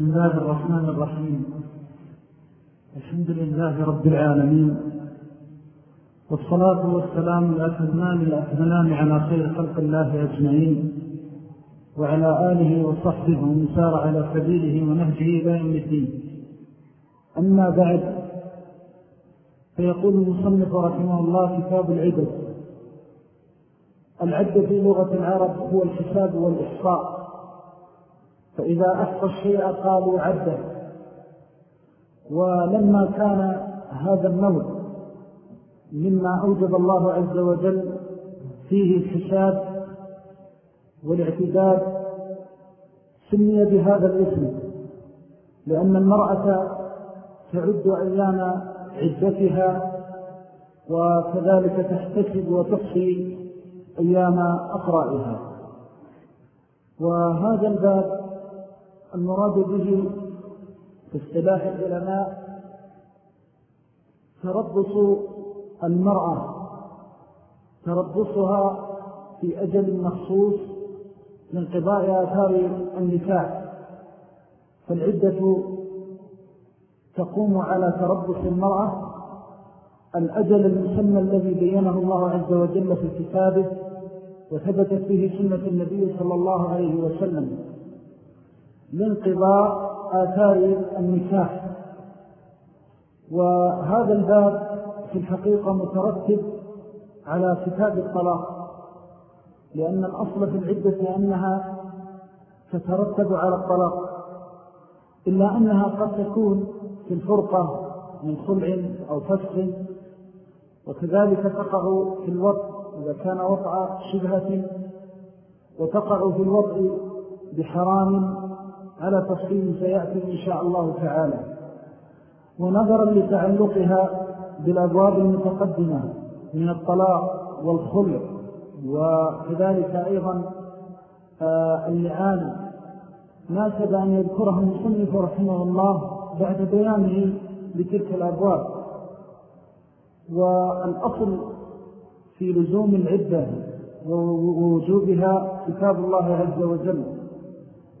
بسم الله الرحمن الرحيم. الحمد لله رب العالمين. والصلاة والسلام الأتمان الأكملان على خير خلق الله أجمعين وعلى آله وصحبه ومن سار على سبيله ونهجه إلى يوم الدين. أما بعد فيقول المصنف رحمه الله كتاب العدد. العد في لغة العرب هو الحساب والإحصاء. فإذا أحصى الشيء قالوا عدة. ولما كان هذا النوع مما أوجب الله عز وجل فيه الحساب والاعتداد سمي بهذا الاسم لأن المرأة تعد أيام عدتها وكذلك تحتسب وتحصي أيام أقرائها وهذا الباب المراد به في اصطلاح العلماء تربص المرأة تربصها في أجل مخصوص من قضاء آثار النكاح. فالعدة تقوم على تربص المرأة الأجل المسمى الذي بينه الله عز وجل في كتابه وثبتت به سنة النبي صلى الله عليه وسلم. لانقضاء آثار النكاح. وهذا الباب في الحقيقة مترتب على كتاب الطلاق لأن الأصل في العدة أنها تترتب على الطلاق إلا أنها قد تكون في الفرقة من خلع أو فسخ وكذلك تقع في الوضع إذا كان وضع شبهة وتقع في الوضع بحرام على تفصيل سيأتي إن شاء الله تعالى. ونظرا لتعلقها بالأبواب المتقدمة من الطلاق والخلع وكذلك أيضا آه، اللعان. ناسب أن يذكرها المصنف رحمه الله بعد بيانه لتلك الأبواب. والأصل في لزوم العدة ووجوبها كتاب الله عز وجل.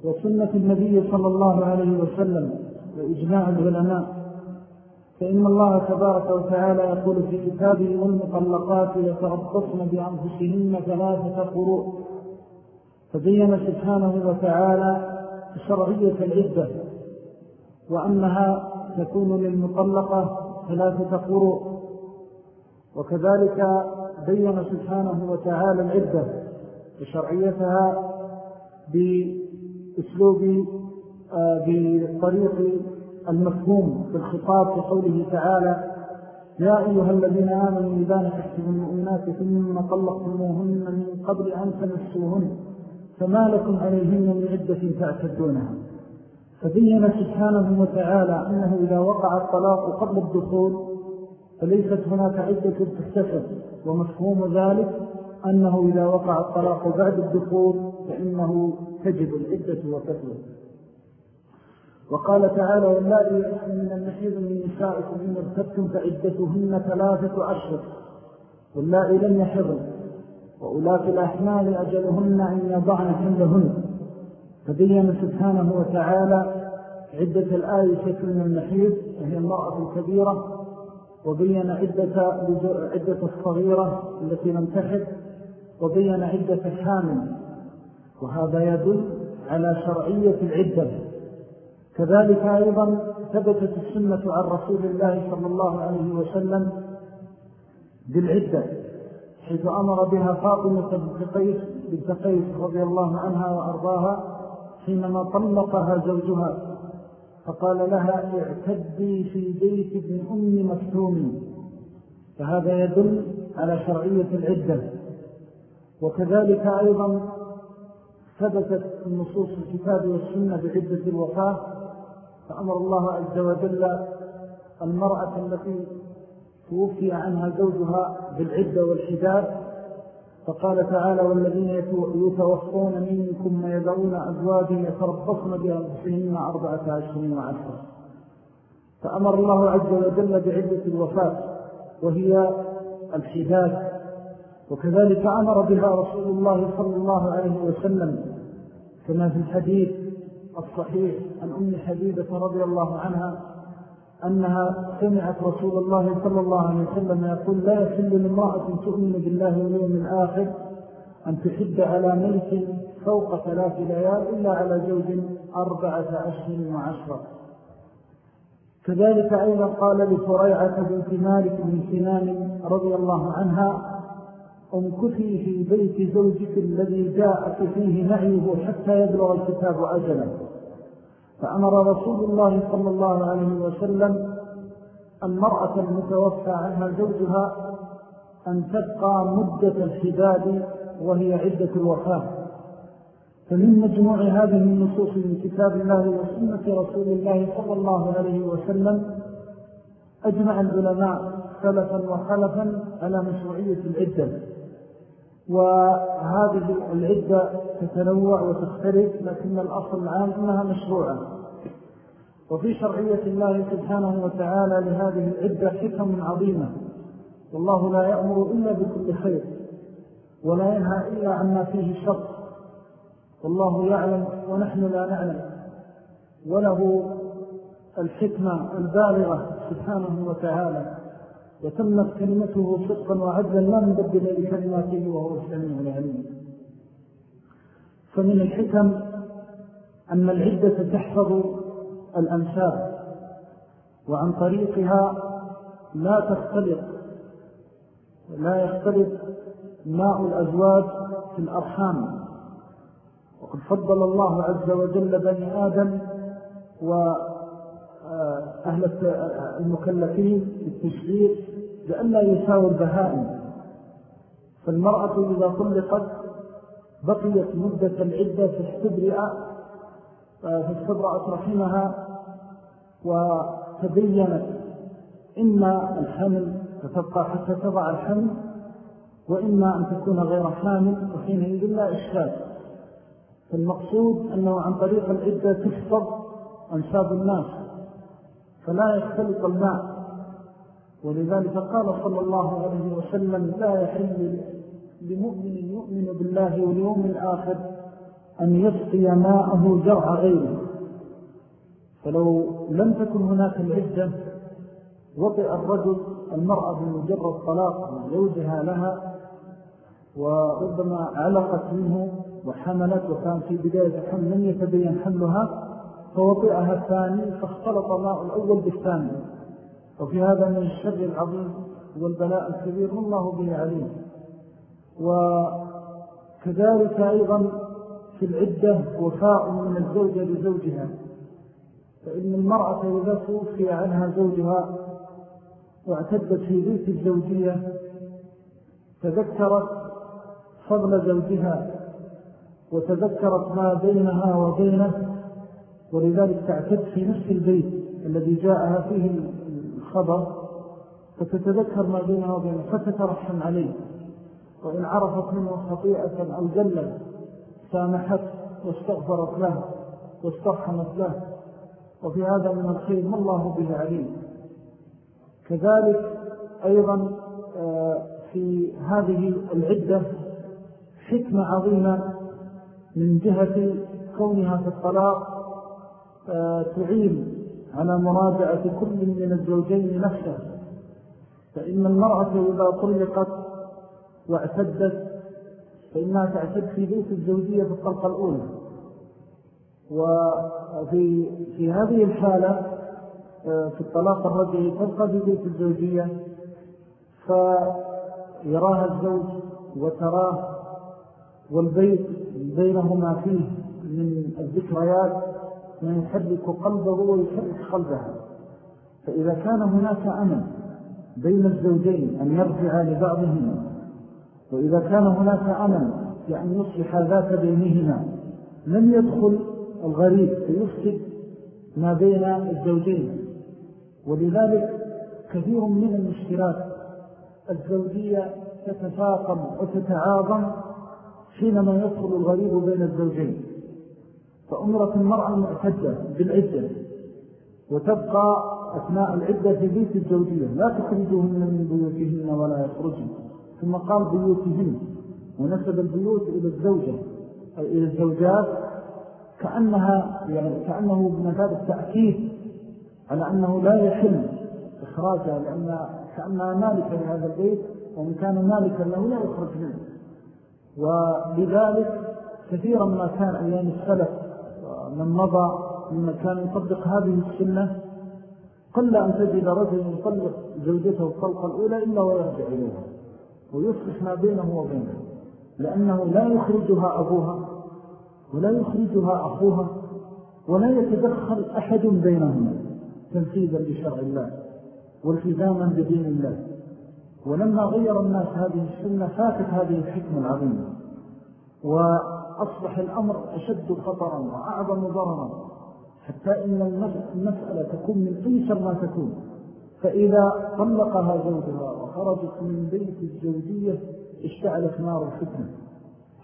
وسنة النبي صلى الله عليه وسلم وإجماع العلماء. فإن الله تبارك وتعالى يقول في كتابه والمطلقات يتربصن بأنفسهن ثلاثة قروء فبين سبحانه وتعالى شرعية العدة وأنها تكون للمطلقة ثلاثة قروء وكذلك بين سبحانه وتعالى العدة وشرعيتها بأسلوب آه، بطريق المفهوم في الخطاب في قوله تعالى يا أيها الذين آمنوا إذا نحكتم المؤمنات ثم طلقتموهن من قبل أن تنسوهن فما لكم عليهن من عدة تعتدونها فبين سبحانه وتعالى أنه إذا وقع الطلاق قبل الدخول فليست هناك عدة تحتسب ومفهوم ذلك أنه إذا وقع الطلاق بعد الدخول فإنه تجب العدة وتثبت وقال تعالى واللائي يأسن من المحيض من نسائكم إن ارتبتم فعدتهن ثلاثة أشهر واللائي لم يحضن وأولاة الأحمال أجلهن أن يضعن حملهن فبين سبحانه وتعالى عدة الآية من المحيض وهي المرأة الكبيرة وبين عدة, عدة الصغيرة التي لم تحب وبين عدة الحامل وهذا يدل على شرعية العدة. كذلك أيضا ثبتت السنة عن رسول الله صلى الله عليه وسلم بالعدة حيث أمر بها فاطمة بنت قيس رضي الله عنها وأرضاها حينما طلقها زوجها فقال لها اعتدي في بيت ابن أم مكتوم فهذا يدل على شرعية العدة. وكذلك أيضا ثبتت النصوص الكتاب والسنة بعدة الوفاة فأمر الله عز وجل المرأة التي توفي عنها زوجها بالعدة والحداد فقال تعالى والذين يتوفون منكم ويدعون أزواج يتربصن بأنفسهن أربعة عشرين وعشرة فأمر الله عز وجل بعدة الوفاة وهي الحداد وكذلك أمر بها رسول الله صلى الله عليه وسلم كما في الحديث الصحيح عن أم حبيبة رضي الله عنها أنها سمعت رسول الله صلى الله عليه وسلم يقول لا يحل لامرأة تؤمن بالله واليوم الآخر أن تحد على ميت فوق ثلاث ليال إلا على زوج أربعة أشهر وعشرة كذلك أيضا قال لفريعة بنت مالك بن سنان رضي الله عنها امكثي في بيت زوجك الذي جاءت فيه نعيه حتى يبلغ الكتاب أجلا فأمر رسول الله صلى الله عليه وسلم المرأة المتوفى عنها زوجها أن تبقى مدة الحداد وهي عدة الوفاة. فمن مجموع هذه النصوص من كتاب الله وسنة رسول الله صلى الله عليه وسلم أجمع العلماء سلفا وخلفا على مشروعية العدة. وهذه العدة تتنوع وتختلف لكن الأصل العام أنها مشروعة. وفي شرعية الله سبحانه وتعالى لهذه العدة حكم عظيمة. والله لا يأمر إلا بكل خير ولا ينهى إلا عما فيه شر. والله يعلم ونحن لا نعلم. وله الحكمة البالغة سبحانه وتعالى. وتمت كلمته صدقا وعدلا لا نبدل لكلماته وهو السميع العليم. فمن الحكم أن العدة تحفظ الأنساب وعن طريقها لا تختلط لا يختلط ماء الأزواج في الأرحام. وقد فضل الله عز وجل بني آدم وأهل المكلفين بالتشريع لأن لا يساوي البهائم. فالمرأة إذا طلقت بقيت مدة العدة فاستبرئ فاستبرأت رحمها وتبينت إما الحمل فتبقى حتى تضع الحمل وإما أن تكون غير حامل وحينئذ لا إشكال. فالمقصود أنه عن طريق العدة تحفظ أنساب الناس فلا يختلط الماء. ولذلك قال صلى الله عليه وسلم لا يحل لمؤمن يؤمن بالله واليوم الآخر أن يسقي ماءه جرع غيره. فلو لم تكن هناك العدة وطئ الرجل المرأة بمجرد طلاق من زوجها لها وربما علقت منه وحملت وكان في بداية الحمل لم يتبين حملها فوطئها الثاني فاختلط ماء الأول بالثاني. وفي هذا من الشر العظيم والبلاء الكبير الله به عليم. وكذلك أيضا في العدة وفاء من الزوجة لزوجها. فإن المرأة إذا توفي عنها زوجها واعتدت في بيت الزوجية تذكرت فضل زوجها وتذكرت ما بينها وبينه ولذلك تعتد في نفس البيت الذي جاءها فيه الخبر فتتذكر ما بينها وبينه فتترحم عليه. وإن عرفت منه خطيئة أو زلة سامحت واستغفرت له واسترحمت له. وفي هذا من الخير ما الله به عليم. كذلك أيضا آه، في هذه العدة حكمة عظيمة من جهة كونها في الطلاق آه، تعين على مراجعة كل من الزوجين نفسه. فإن المرأة إذا طلقت واعتدت فإنها تعتد في بيت الزوجية في الطلقة الأولى. وفي في هذه الحالة آه، في الطلاق الرجعي تبقى في بيت الزوجية فيراها الزوج وتراه والبيت بينهما فيه من الذكريات ما يحرك قلبه ويحرك قلبها. فإذا كان هناك أمل بين الزوجين أن يرجع لبعضهما وإذا كان هناك أمل بأن يصلح ذات بينهما لم يدخل الغريب فيفسد ما بين الزوجين. ولذلك كثير من المشكلات الزوجية تتفاقم وتتعاظم حينما يدخل الغريب بين الزوجين. فأمرت المرأة المعتدة بالعدة وتبقى أثناء العدة في بيت الزوجية. لا تخرجهن من بيوتهن ولا يخرجن. ثم قال بيوتهن ونسب البيوت إلى الزوجة أي إلى الزوجات كأنها يعني كأنه بمثابة التأكيد على أنه لا يحل إخراجها لأن كأنها مالكة لهذا البيت ومن كان مالكا له لا يخرج منه. ولذلك كثيرا ما كان أيام السلف من مضى مما كان يطبق هذه السنة قل أن تجد رجل يطلق زوجته الطلقة الأولى إلا ويرجع إليها ويصلح ما بينه وبينه لأنه لا يخرجها أبوها ولا يخرجها أخوها ولا يتدخل أحد بينهما تنفيذا لشرع الله والتزاما بدين الله. ولما غير الناس هذه السنة فاتت هذه الحكمة العظيمة. وأصبح الأمر أشد خطرا وأعظم ضررا. حتى إن المسألة تكون من أيسر ما تكون. فإذا طلقها زوجها وخرجت من بيت الزوجية اشتعلت نار الفتنة.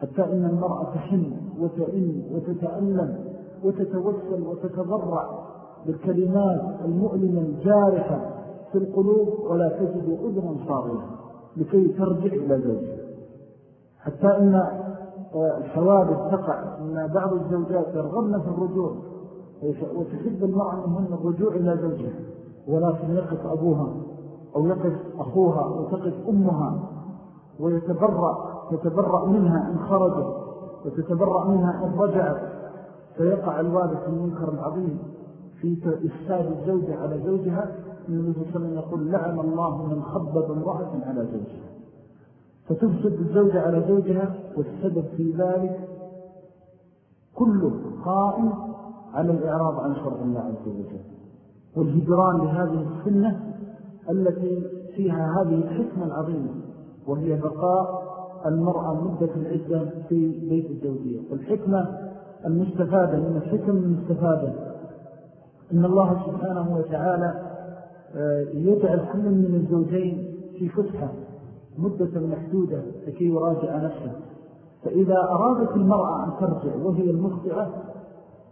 حتى إن المرأة تحن وتئن وتتألم وتتوسل وتتضرع بالكلمات المؤلمة الجارحة في القلوب ولا تجد أذنا صاغية لكي ترجع إلى زوجها. حتى إن الحوادث تقع أن بعض الزوجات يرغبن في الرجوع وتحب المرأة منهن الرجوع إلى زوجها ولكن يقف أبوها أو يقف أخوها أو تقف أمها ويتبرأ يتبرأ منها إن خرجت وتتبرأ منها إن رجعت. فيقع الوالد في المنكر العظيم في إفساد الزوجة على زوجها النبي صلى الله عليه وسلم يقول لعن الله من خبب امرأة على زوجها. فتفسد الزوجة على زوجها والسبب في ذلك كله قائم على الإعراض عن شرع الله عز وجل. والهجران لهذه السنة التي فيها هذه الحكمة العظيمة وهي بقاء المرأة مدة العدة في بيت الزوجية. والحكمة المستفادة من الحكم المستفادة إن الله سبحانه وتعالى آه، يجعل كل من الزوجين في فتحة. مدة محدودة لكي يراجع نفسه. فإذا أرادت المرأة أن ترجع وهي المخطئة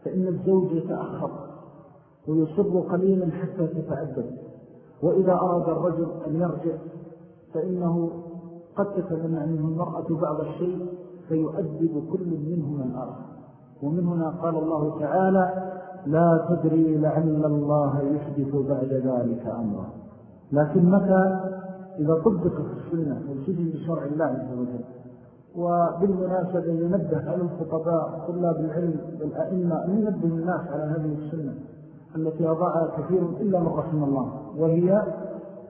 فإن الزوج يتأخر ويصر قليلا حتى تتعدد وإذا أراد الرجل أن يرجع فإنه قد تتمنع منه المرأة بعض الشيء فيؤدب كل منهما الآخر. ومن هنا قال الله تعالى لا تدري لعل الله يحدث بعد ذلك أمرا. لكن متى إذا طبق في السنة والسجن بشرع الله عز وجل وبالمناسبة ينبه على الخطباء طلاب العلم والأئمة أن ينبه الناس على هذه السنة التي أضاعها كثير إلا من رحم الله وهي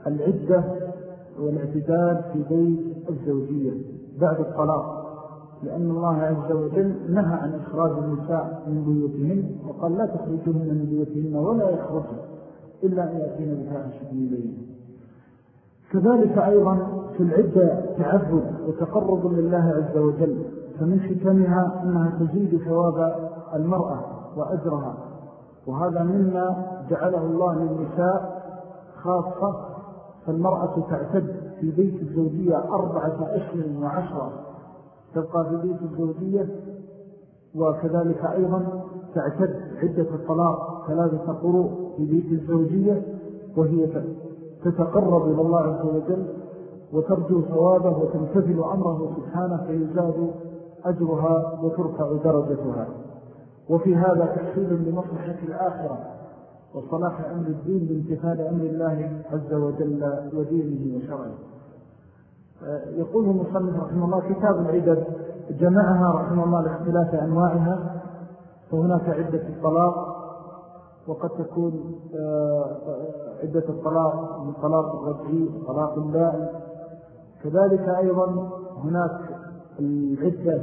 العدة والاعتداد في بيت الزوجية بعد الطلاق لأن الله عز وجل نهى عن إخراج النساء من بيوتهن وقال لا تخرجوهن من بيوتهن ولا يخرجن إلا أن يأتين بفاحشة إليه كذلك أيضا في العدة تعبد وتقرب لله عز وجل فمن حكمها أنها تزيد ثواب المرأة وأجرها. وهذا مما جعله الله للنساء خاصة فالمرأة تعتد في بيت الزوجية أربعة أشهر وعشرة. تبقى في بيت الزوجية وكذلك أيضا تعتد عدة الطلاق ثلاثة قروء في بيت الزوجية وهي تتقرب إلى الله عز وجل وترجو ثوابه وتمتثل أمره سبحانه فيزاد أجرها وترفع درجتها. وفي هذا تحصيل لمصلحة الآخرة وصلاح أمر الدين بامتثال أمر الله عز وجل ودينه وشرعه. يقول المصنف رحمه الله كتاب العدد جمعها رحمه الله لاختلاف أنواعها فهناك عدة الطلاق وقد تكون آه، عدة الطلاق من طلاق الرجعي طلاق اللائم كذلك أيضا هناك العدة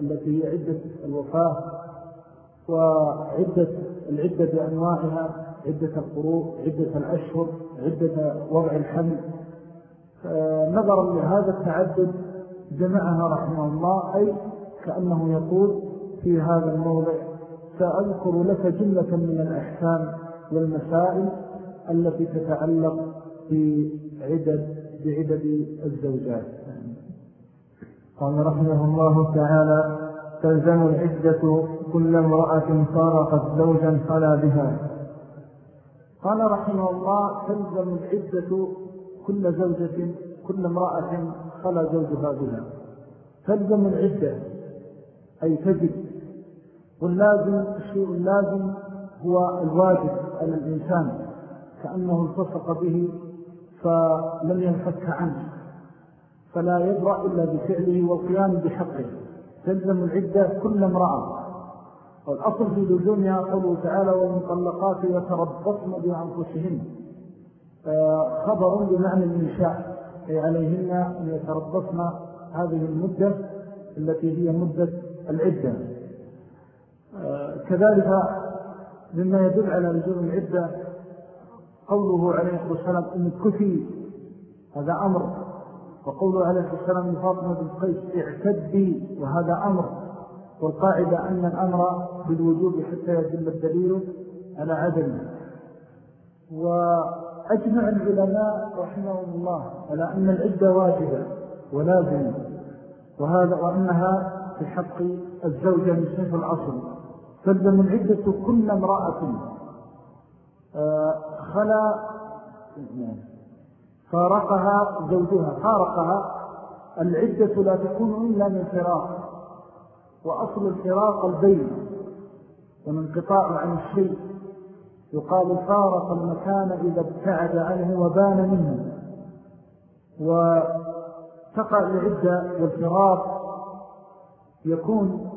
التي هي عدة الوفاة وعدة العدة بأنواعها عدة القروء عدة الأشهر عدة وضع الحمل. نظرا لهذا التعدد جمعها رحمه الله أي كأنه يقول في هذا الموضع سأذكر لك جملة من الأحكام والمسائل التي تتعلق بعدد بعدد الزوجات. قال رحمه الله تعالى تلزم العدة كل امرأة فارقت زوجا خلا بها. قال رحمه الله تلزم العدة كل زوجة كل امرأة خلا زوجها بها. تلزم العدة أي تجد واللازم الشيء اللازم هو الواجب على الإنسان. كأنه التصق به فلم ينفك عنه فلا يبرأ إلا بفعله والقيام بحقه. تلزم العدة كل امرأة. والأصل في لزومها قوله تعالى والمطلقات يتربصن بأنفسهن خبر بمعنى الإنشاء أي عليهن أن يتربصن هذه المدة التي هي مدة العدة. كذلك مما يدل على لزوم العدة قوله عليه الصلاة والسلام إن كفي هذا أمر. وقوله عليه الصلاة والسلام لفاطمة بن قيس اعتدي وهذا أمر. والقاعدة أن الأمر بالوجوب حتى يدل الدليل على عدمه وأجمع العلماء رحمهم الله على أن العدة واجبة ولازمة وهذا وأنها في حق الزوجة من سنف الأصل تلزم العدة كل امرأة. آه، خلا فارقها زوجها. فارقها العدة لا تكون إلا من فراق وأصل الفراق البين ومنقطاع عن الشيء. يقال فارق المكان إذا ابتعد عنه وبان منه. وتقع العدة والفراق يكون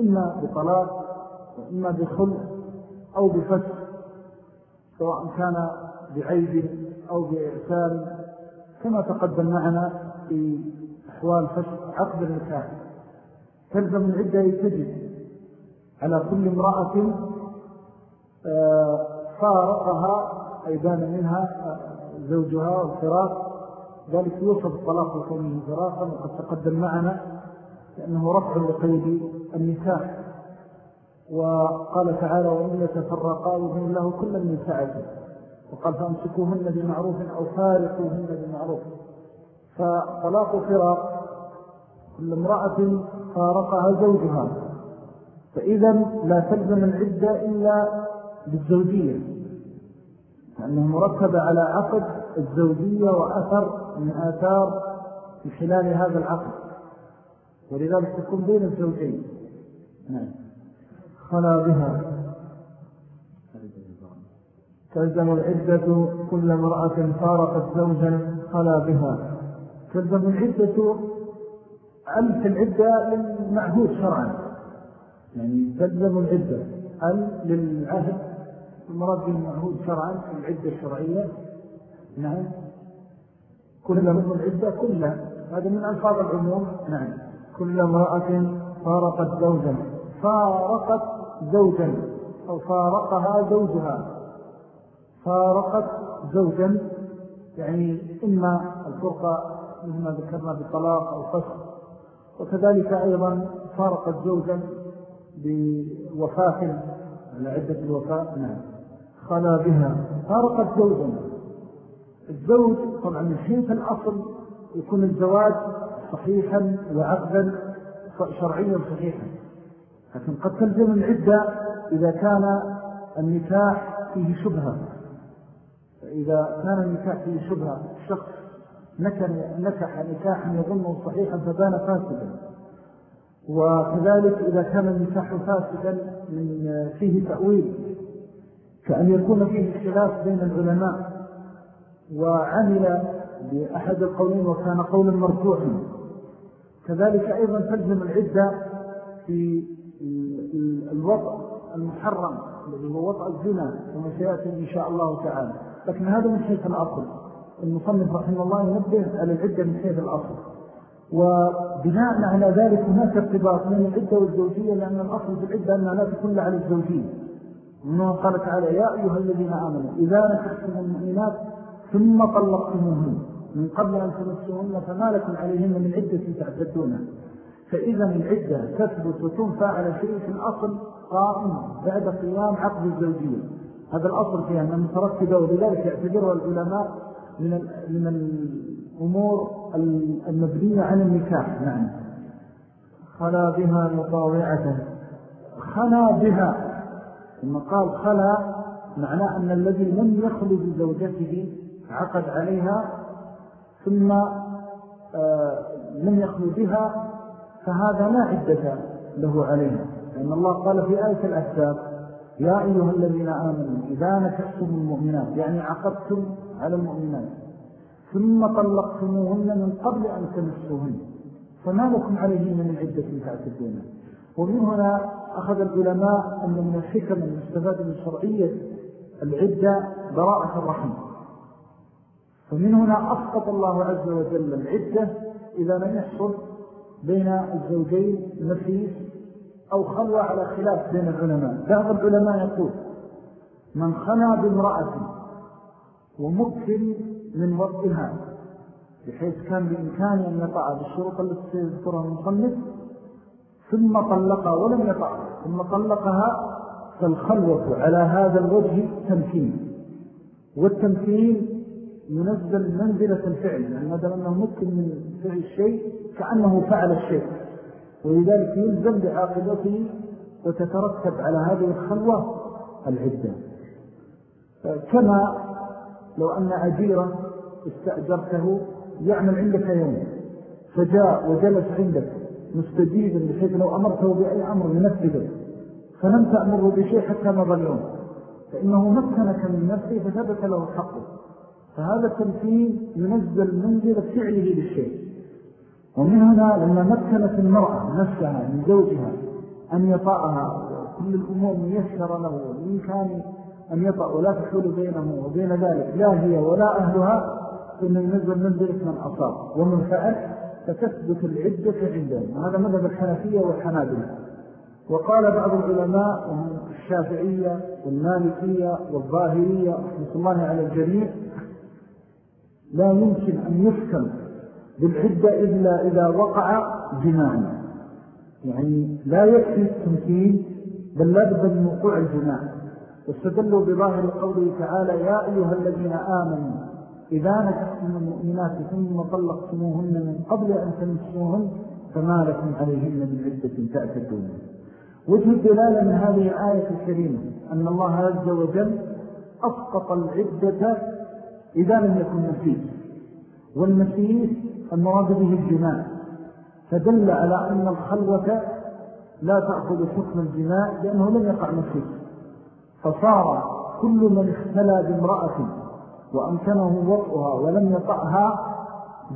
إما بطلاق وإما بخلق أو بفتح. سواء كان بعيب أو بإعسال كما تقدم معنا في أحوال فتح عقد النكاح تلزم العدة يتجد على كل امرأة آه، فارقها أي بان منها زوجها والفراق ذلك يوصف الطلاق لكونه فراقا وقد تقدم معنا لأنه رفع لقيد النكاح وقال تعالى وإن يتفرقا يبين له كل من سعته وقال فأمسكوهن بمعروف أو فارقوهن بمعروف. فطلاق فراق كل امرأة فارقها زوجها. فإذا لا تلزم العدة إلا بالزوجية لأنه مرتب على عقد الزوجية وأثر من آثار في خلال هذا العقد. ولذلك تكون بين الزوجين. نعم. خلا بها. تلزم العدة كل امرأة فارقت زوجا خلا بها. تلزم العدة ألف العدة للمعهود شرعا. يعني تلزم العدة أل للعهد المراد المعهود شرعا العدة الشرعية. نعم. كل العدة كلها. هذا من ألفاظ العموم. نعم. كل امرأة فارقت زوجا. فارقت زوجا أو فارقها زوجها. فارقت زوجا يعني إما الفرقة مما ذكرنا بالطلاق أو فسخ. وكذلك أيضا فارقت زوجا بوفاة على عدة الوفاة نعم خلا بها. فارقت زوجا. الزوج طبعا من حيث الأصل يكون الزواج صحيحا وعقدا شرعيا صحيحا. لكن قد تلزم العدة إذا كان النكاح فيه شبهة. إذا كان النكاح فيه شبهة شخص نكح نكاحا يظنه صحيحا فبان فاسدا. وكذلك إذا كان النكاح فاسدا من فيه تأويل كأن يكون فيه اختلاف بين العلماء. وعمل بأحد القولين وكان قولا مرجوحا. كذلك أيضا تلزم العدة في الوضع المحرم الذي هو وضع الزنا كما سيأتي إن شاء الله تعالى. لكن هذا من حيث الأصل. المصنف رحمه الله ينبه على العدة من حيث الأصل. وبناء على ذلك هناك ارتباط بين العدة والزوجية لأن الأصل في العدة أنها لا تكون على الزوجية إنه قال تعالى يا أيها الذين آمنوا إذا نكحتم المؤمنات ثم طلقتموهن. من قبل أن تمسوهن فما لكم عليهن من عدة تعتدونها فإذا العدة تثبت وتنفى على شيء في الأصل قائم بعد قيام عقد الزوجية. هذا الأصل فيها أنها مترتبة ولذلك يعتبرها العلماء من من الأمور المبنية على النكاح نعم. خلا بها مطاوعة. خلا بها. ثم قال خلا معناه أن الذي لم يخلو بزوجته عقد عليها ثم آه لم يخلو بها فهذا لا عدة له عليها لأن الله قال في آية الأحزاب يا أيها الذين آمنوا إذا نكحتم المؤمنات يعني عقدتم على المؤمنات ثم طلقتموهن من قبل أن تمسوهن فما لكم عليهن من عدة تعتدونها ومن هنا أخذ العلماء أن من الحكم المستفادة من شرعية العدة براءة الرحم. فمن هنا أسقط الله عز وجل العدة إذا لم يحصل بين الزوجين نفيس أو خلوة على خلاف بين العلماء. بعض العلماء يقول من خلى بامرأة ومكن من وضعها بحيث كان بإمكانه أن يطع بالشروط التي سيذكرها المصنف ثم طلقها ولم يطعها ثم طلقها فالخلوة على هذا الوجه تمكين. والتمكين ينزل منزلة الفعل يعني مثلا أنه ممكن من فعل الشيء كأنه فعل الشيء. ولذلك يلزم بعاقبته وتترتب على هذه الخلوة العدة. كما لو أن أجيرا استأجرته يعمل عندك يوم فجاء وجلس عندك مستجيبا بحيث لو أمرته بأي أمر ينفذه فلم تأمره بشيء حتى مضى اليوم فإنه مكنك من نفسه فثبت له حقه. فهذا التمثيل ينزل منزل فعله للشيء ومن هنا لما مكنت المرأة نفسها من زوجها أن يطاعها كل الأمور ميسر له والإمكان أن يطأ ولا تحول بينه وبين ذلك لا هي ولا أهلها فإنه ينزل منزلة من أصاب. ومن فعل فتثبت العدة عندهم. وهذا مذهب الحنفية والحنابلة. وقال بعض العلماء وهم الشافعية والمالكية والظاهرية رحمة الله على الجميع لا يمكن أن يفكم بالعدة إلا إذا وقع جماع يعني لا يكفي التمكين بل لا بد من وقوع الجماع. واستدلوا بظاهر قوله تعالى يا أيها الذين آمنوا إذا نكحتم المؤمنات ثم طلقتموهن من قبل أن تنسوهن فما لكم عليهن من عدة تأتدون وجه الدلالة من هذه الآية الكريمة أن الله عز وجل أسقط العدة إذا لم يكن نسيس والنسيس المراد به الجماع. فدل على أن الخلوة لا تأخذ حكم الجماع لأنه لم يقع نسيس فصار كل من اختلى بامرأة وأمكنه وطئها ولم يطأها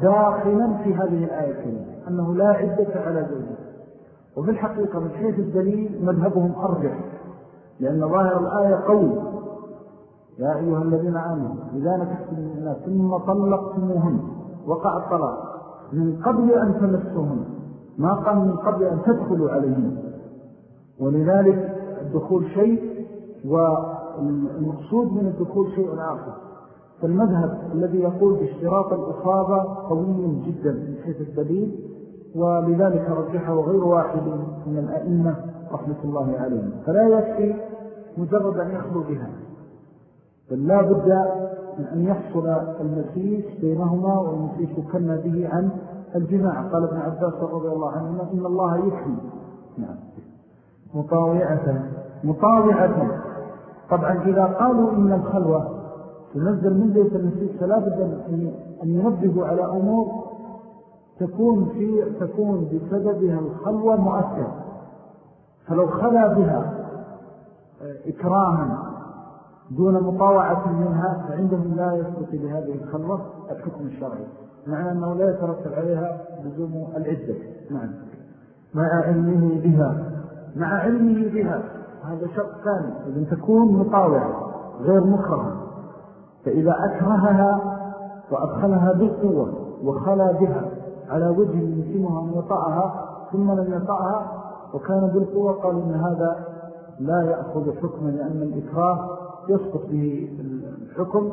داخلا في هذه الآية الكريمة أنه لا عدة على زوجه وفي الحقيقة من حيث الدليل مذهبهم أرجح لأن ظاهر الآية قول يا أيها الذين آمنوا إذا نكتم الناس ثم طلقتموهن وقع الطلاق من قبل أن تمسوهن ما قال من قبل أن تدخلوا عليهم ولذلك الدخول شيء والمقصود من الدخول شيء آخر. فالمذهب الذي يقول باشتراط الإصابة قوي جدا من حيث الدليل ولذلك رجحه غير واحد من الأئمة رحمة الله عليهم. فلا يكفي مجرد أن يخلو بها. بل لا بد من أن يحصل المسيس بينهما والمسيس يكن به عن الجماع. قال ابن عباس رضي الله عنهما إن الله يكفي نعم. مطاوعة. مطاوعة. طبعا إذا قالوا إن الخلوة تنزل من بيت المسيس فلا بد أن ينبهوا على أمور تكون, في تكون بسببها الخلوة مؤثر فلو خلا بها إكراما دون مطاوعة منها فعندهم لا يثبت بهذه الخلوة. الحكم الشرعي مع أنه لا يترتب عليها لزوم العدة. نعم. مع علمه بها. مع علمه بها. هذا شرط ثاني. إذن تكون مطاوعة غير مكرمة فإذا أكرهها وأدخلها بالقوة وخلا بها على وجه يمكنها أن يطعها ثم لم يطعها وكان بالقوة قال إن هذا لا يأخذ حكما لأن الإكراه يسقط به الحكم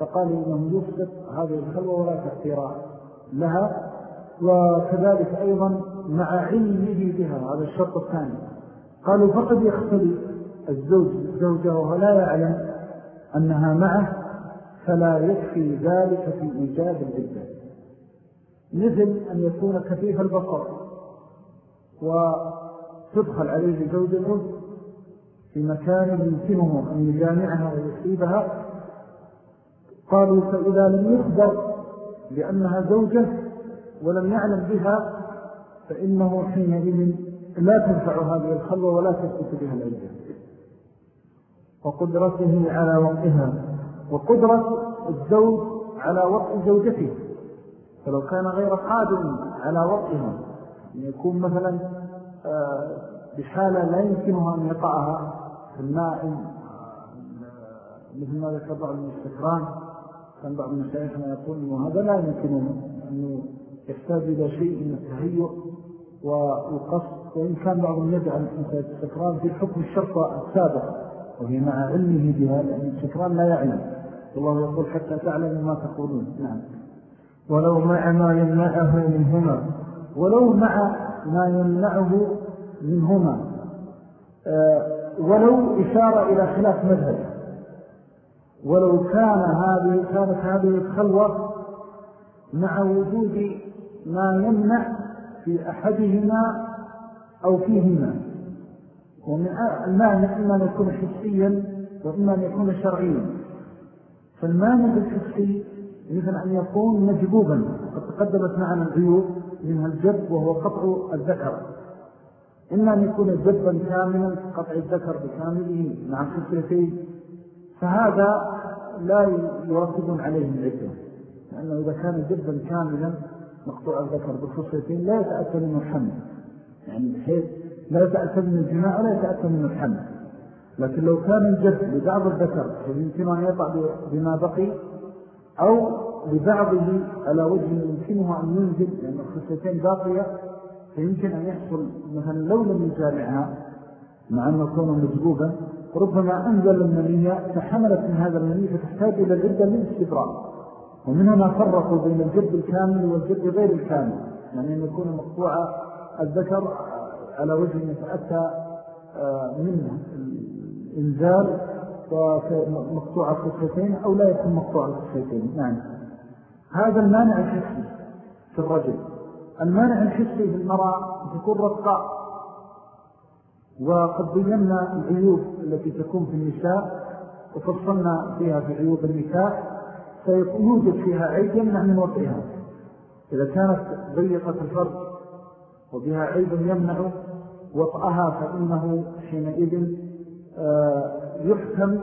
فقال إنه يسقط هذه الخلوة ولا تأثير لها. وكذلك أيضا مع علمه بها هذا الشرط الثاني. قالوا فقد يختلي الزوج الزوجة وهو لا يعلم أنها معه فلا يكفي ذلك في إيجاب العدة مثل أن يكون كثيف البصر وتدخل عليه زوجته في مكان يمكنه أن يجامعها ويصيبها قالوا فإذا لم يخبر بأنها زوجة ولم يعلم بها فإنه حينئذ لا تنفع هذه الخلوة ولا تثبت بها العدة وقدرته على وقتها وقدرة الزوج على وقت زوجته. فلو كان غير قادر على وقتها يكون مثلا آه، بحالة لا يمكنها أن يقعها في الماء مثل ما ذكر بعض المستكران كان بعض المشايخنا يقول أنه هذا لا يمكن أنه يحتاج إلى شيء من التهيؤ والقصد وإن كان بعضهم يجعل السكران في حكم الشرطة السابق وهي مع علمه بها لأن السكران لا يعلم. والله يقول حتى تعلم ما تقولون. نعم. ولو مع ما يمنعه منهما ولو مع ما يمنعه منهما. أه ولو إشارة إلى خلاف مذهب. ولو كان هذه كانت هذه الخلوة مع وجود ما يمنع في أحدهما أو فيهما. ومن المانع إما أن يكون حسيا وإما أن يكون شرعيا. فالمانع الحسي مثل أن يكون مجبوبا. قد تقدمت معنا العيوب منها الجب وهو قطع الذكر. إما أن يكون جبا كاملا قطع الذكر بكامله مع خسيتين فهذا لا يواكب عليه العدة لأنه إذا كان جبا كاملا مقطوع الذكر بخصيتين لا يتأتى منه الحمل يعني بحيث لا يتأتى من الجماع ولا يتأتى من الحمل لكن لو كان الجب لبعض الذكر فيمكن أن يطع بما بقي؟ أو لبعضه على وجه يمكنه أن ينزل لأن الخصيتين باقية فيمكن أن يحصل مثلا لو لم يجامعها مع أنه كونه مجبوبا ربما أنزل المنية فحملت من هذا المنية فتحتاج إلى العدة للاستبراء ومن هنا فرقوا بين الجد الكامل والجد غير الكامل. يعني أن يكون مقطوع الذكر على وجه يتأتى آه، منه الإنزال ومقطوع الخصيتين أو لا يكون مقطوع الخصيتين نعم. هذا المانع الحسي في الرجل. المانع الحسي في المرأة تكون رفقاء وقد بينا العيوب التي تكون في النساء وفصلنا فيها في عيوب النساء فيوجد فيها عيب يمنع من وضعها إذا كانت ضيقة الفرد وبها عيب يمنع وطأها فإنه حينئذ آه، يحكم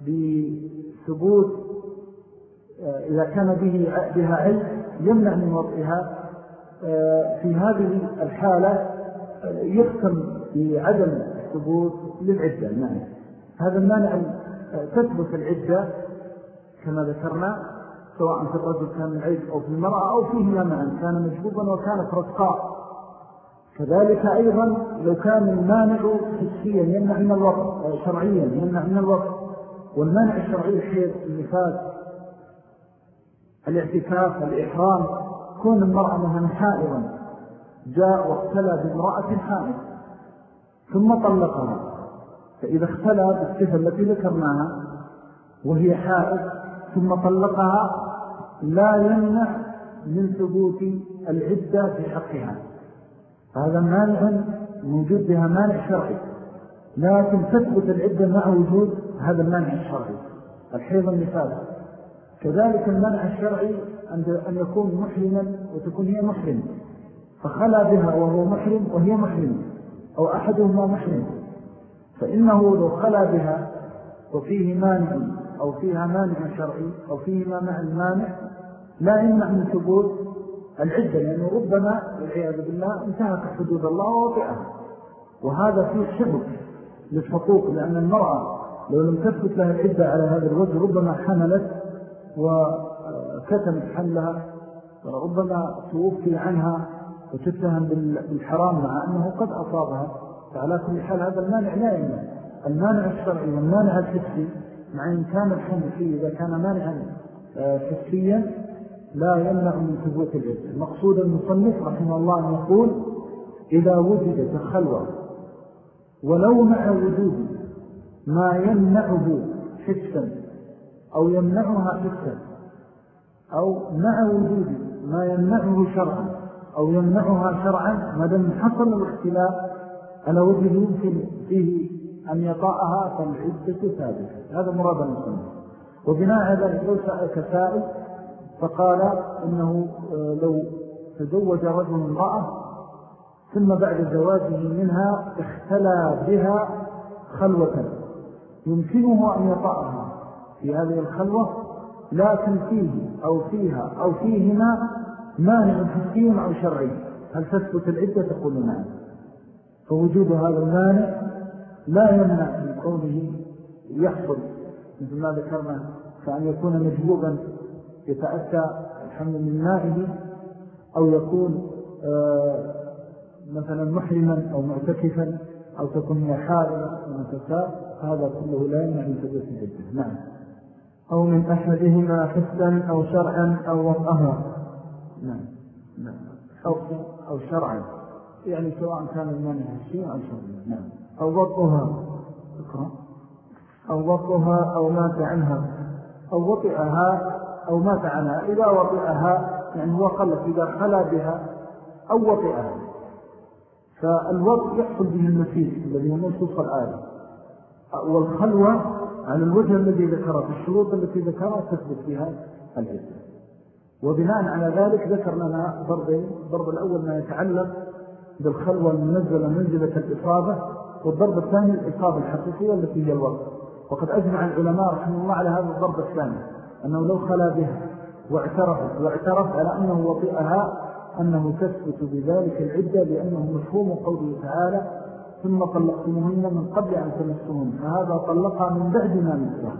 بثبوت آه، إذا كان به بها عيب يمنع من وضعها في هذه الحالة يحكم بعدم ثبوت للعدة نعم هذا المانع تثبت العدة كما ذكرنا سواء في الرجل كان العيب أو في المرأة أو فيهما معا كان مجبوبا وكانت رتقاء كذلك أيضا لو كان المانع حسيا يمنع من الوقت شرعيا يمنع من الوقت والمانع الشرعي الحير النفاذ الاعتكاف الإحرام كون المرأة مهن حائرا جاء واختلى بامرأة حائر ثم طلقها. فإذا اختلى بالصفة التي ذكرناها وهي حائر ثم طلقها لا يمنع من ثبوت العدة في حقها هذا مانع موجود بها مانع شرعي. لكن تثبت العدة مع وجود هذا المانع الشرعي. الحيض النفاذ كذلك المانع الشرعي أن يكون محرما وتكون هي محرم. فخلى بها وهو محرم وهي محرم أو أحدهما محرم. فإنه لو خلى بها وفيه مانع أو فيها مانع شرعي أو فيهما مع المانع لا يمنع من ثبوت العدة لأنه ربما والعياذ بالله انتهت حدود الله ووطئها وهذا فيه شبك للحقوق لأن المرأة لو لم تثبت لها العدة على هذا الوجه ربما حملت وكتمت حملها وربما توفي عنها وتتهم بالحرام مع أنه قد أصابها. فعلى كل حال هذا المانع لا يمنع. المانع الشرعي والمانع الحسي مع إن كان الحمل فيه إذا كان مانعا آه، حسيا لا يمنع من ثبوت العد المقصود المصنف رحمه الله أن يقول إذا وجدت الخلوة ولو مع وجود ما يمنعه حسا أو يمنعها حسا أو مع وجود ما يمنعه شرعا أو يمنعها شرعا دام حصل الاختلاف على وجه يمكن فيه أن يطاءها فالعدة ثابتة. هذا مراد المسلم وبناء ذلك لو سألك فقال إنه آه، لو تزوج رجل امرأة ثم بعد زواجه منها اختلى بها خلوة يمكنه أن يطأها في هذه الخلوة؟ لكن فيه أو فيها أو فيهما مانع حسي أو شرعي هل تثبت العدة؟ تقول نعم. فوجود هذا المانع لا يمنع من قوله يحصل مثل ما ذكرنا كأن يكون مجبوبا يتأتى الحمل من مائه أو يكون آه، مثلا محرما أو معتكفا أو تكون هي ومتساء هذا كله لا يمنع من ثبوت العدة. نعم. أو من أحدهما حسا أو شرعا أو وضعها نعم نعم. أو, أو شرعا. يعني سواء كان المانع حسيا أو شرعا. نعم. أو وضعها أو وضعها أو مات عنها. أو وطئها أو مات عنها. إذا وطئها يعني هو خلف إذا خلا بها أو وطئها فالوضع يحصل به النسيج الذي هو نصوص الآية. والخلوة على الوجه الذي ذكره في الشروط التي ذكرها تثبت فيها العدة وبناء على ذلك ذكر لنا ضربين الضرب الأول ما يتعلق بالخلوة المنزلة منزلة الإصابة والضرب الثاني الإصابة الحقيقية التي هي الوضع وقد أجمع العلماء رحمه الله على هذا الضرب الثاني أنه لو خلا بها واعترف واعترف على أنه وطئها أنه تثبت بذلك العدة لأنه مفهوم قوله تعالى ثم طلقتمهن من قبل أن تمسهن فهذا طلقها من بعد ما نسوها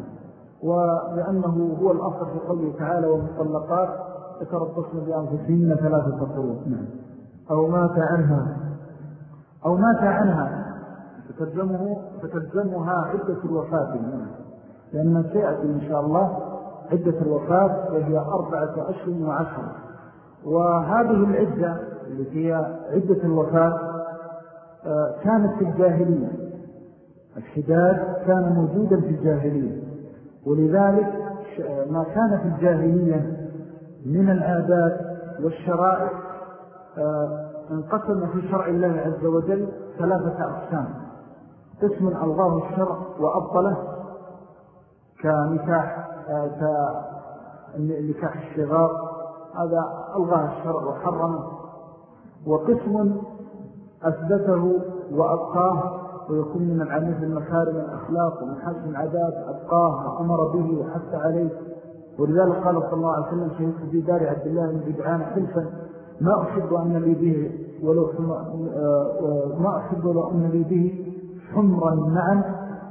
ولأنه هو الأصل في قوله تعالى والمطلقات يتربصن بأنفسهن ثلاثة قرون نعم. أو مات عنها. أو مات عنها. فتلزمه فتلزمها عدة الوفاة. لأن سيأتي إن شاء الله عدة الوفاة وهي أربعة أشهر وعشر وهذه العدة التي هي عدة الوفاة كانت في الجاهلية. الحداد كان موجودا في الجاهلية. ولذلك ما كان في الجاهلية من العادات والشرائع آه، انقسم في شرع الله عز وجل ثلاثة أقسام. قسم ألغاه الشرع وأبطله كنكاح آه، كنكاح الشغار. هذا ألغاه الشرع وحرمه. وقسم أثبته وأبقاه ويكون من العنيف المكارم الأخلاق ومحاسن العذاب أبقاه وأمر به وحث عليه. ولذلك قال صلى الله عليه وسلم شهيد في دار عبد الله بن جدعان حلفا ما أحب أن لي به ولو آه، ما أحب أن لي به حمرا معا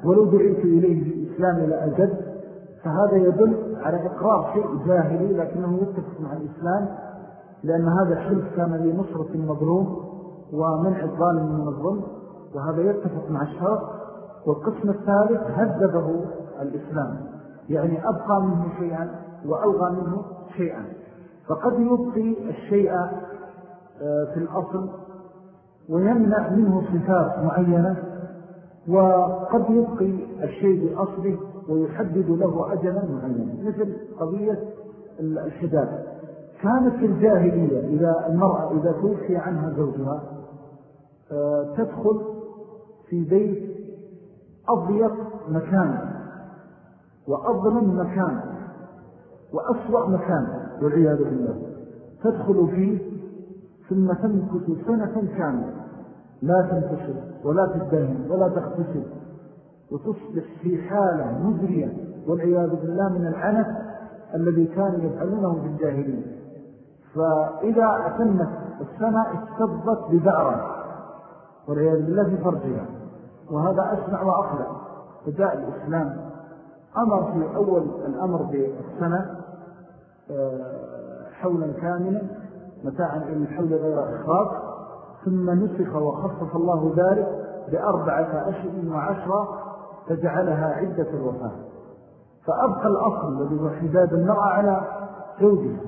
ولو دعيت إليه بالإسلام لأجد فهذا يدل على إقرار شيء جاهلي لكنه يتفق مع الإسلام لأن هذا الحلف كان لنصرة المظلوم ومنع الظالم من الظلم وهذا يتفق مع الشرع والقسم الثالث هذبه الإسلام. يعني أبقى منه شيئا وألغى منه شيئا. فقد يبقي الشيء آه، في الأصل ويمنع منه صفات معينة وقد يبقي الشيء بأصله ويحدد له أجلا معينا مثل قضية الحداد كانت في الجاهلية إذا المرأة إذا توفي عنها زوجها تدخل في بيت أضيق مكان وأظلم مكان وأسوأ مكان والعياذ بالله. تدخل فيه ثم تمكث سنة كاملة. لا تنتشر ولا تدهن ولا تغتسل وتصبح في حالة مزرية والعياذ بالله من العنف الذي كانوا يفعلونه في فإذا أتمت السنة استضت ببعرة والعياذ بالله في فرجها وهذا أسمع وأخلع فجاء الإسلام أمر في أول الأمر بالسنة آه، حولا كاملا متاعا إلى الحول غير إخراج ثم نسخ وخصف الله ذلك بأربعة أشهر وعشرة فجعلها عدة الوفاة. فأبقى الأصل الذي هو حداد المرأة على زوجها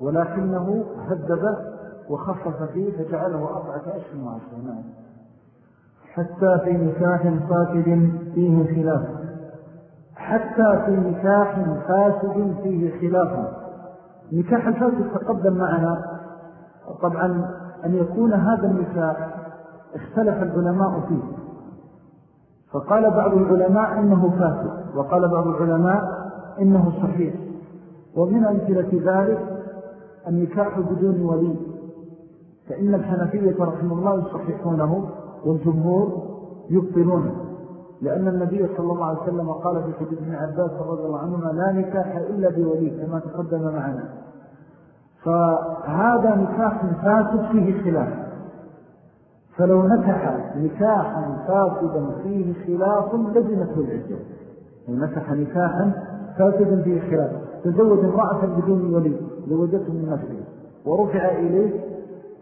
ولكنه هدد وخفف فيه فجعله أربعة أشهر وعشرة نعم حتى في نكاح فاسد فيه خلاف. حتى في نكاح فاسد فيه خلاف. نكاح الفاسد تقدم معنا. طبعا أن يكون هذا النكاح اختلف العلماء فيه. فقال بعض العلماء إنه فاسد وقال بعض العلماء إنه صحيح. ومن أمثلة ذلك النكاح بدون ولي. فإن الحنفية رحمه الله يصححونه والجمهور يبطلونه لأن النبي صلى الله عليه وسلم قال في حديث ابن عباس رضي الله عنهما لا نكاح إلا بولي كما تقدم معنا. فهذا نكاح فاسد فيه خلاف. فلو نكح نكاحا فاسدا فيه خلاف لزمته لو نكح نكاحا فاسدا فيه خلاف. تزوج امرأة بدون ولي زوجته من نفسه ورفع إليه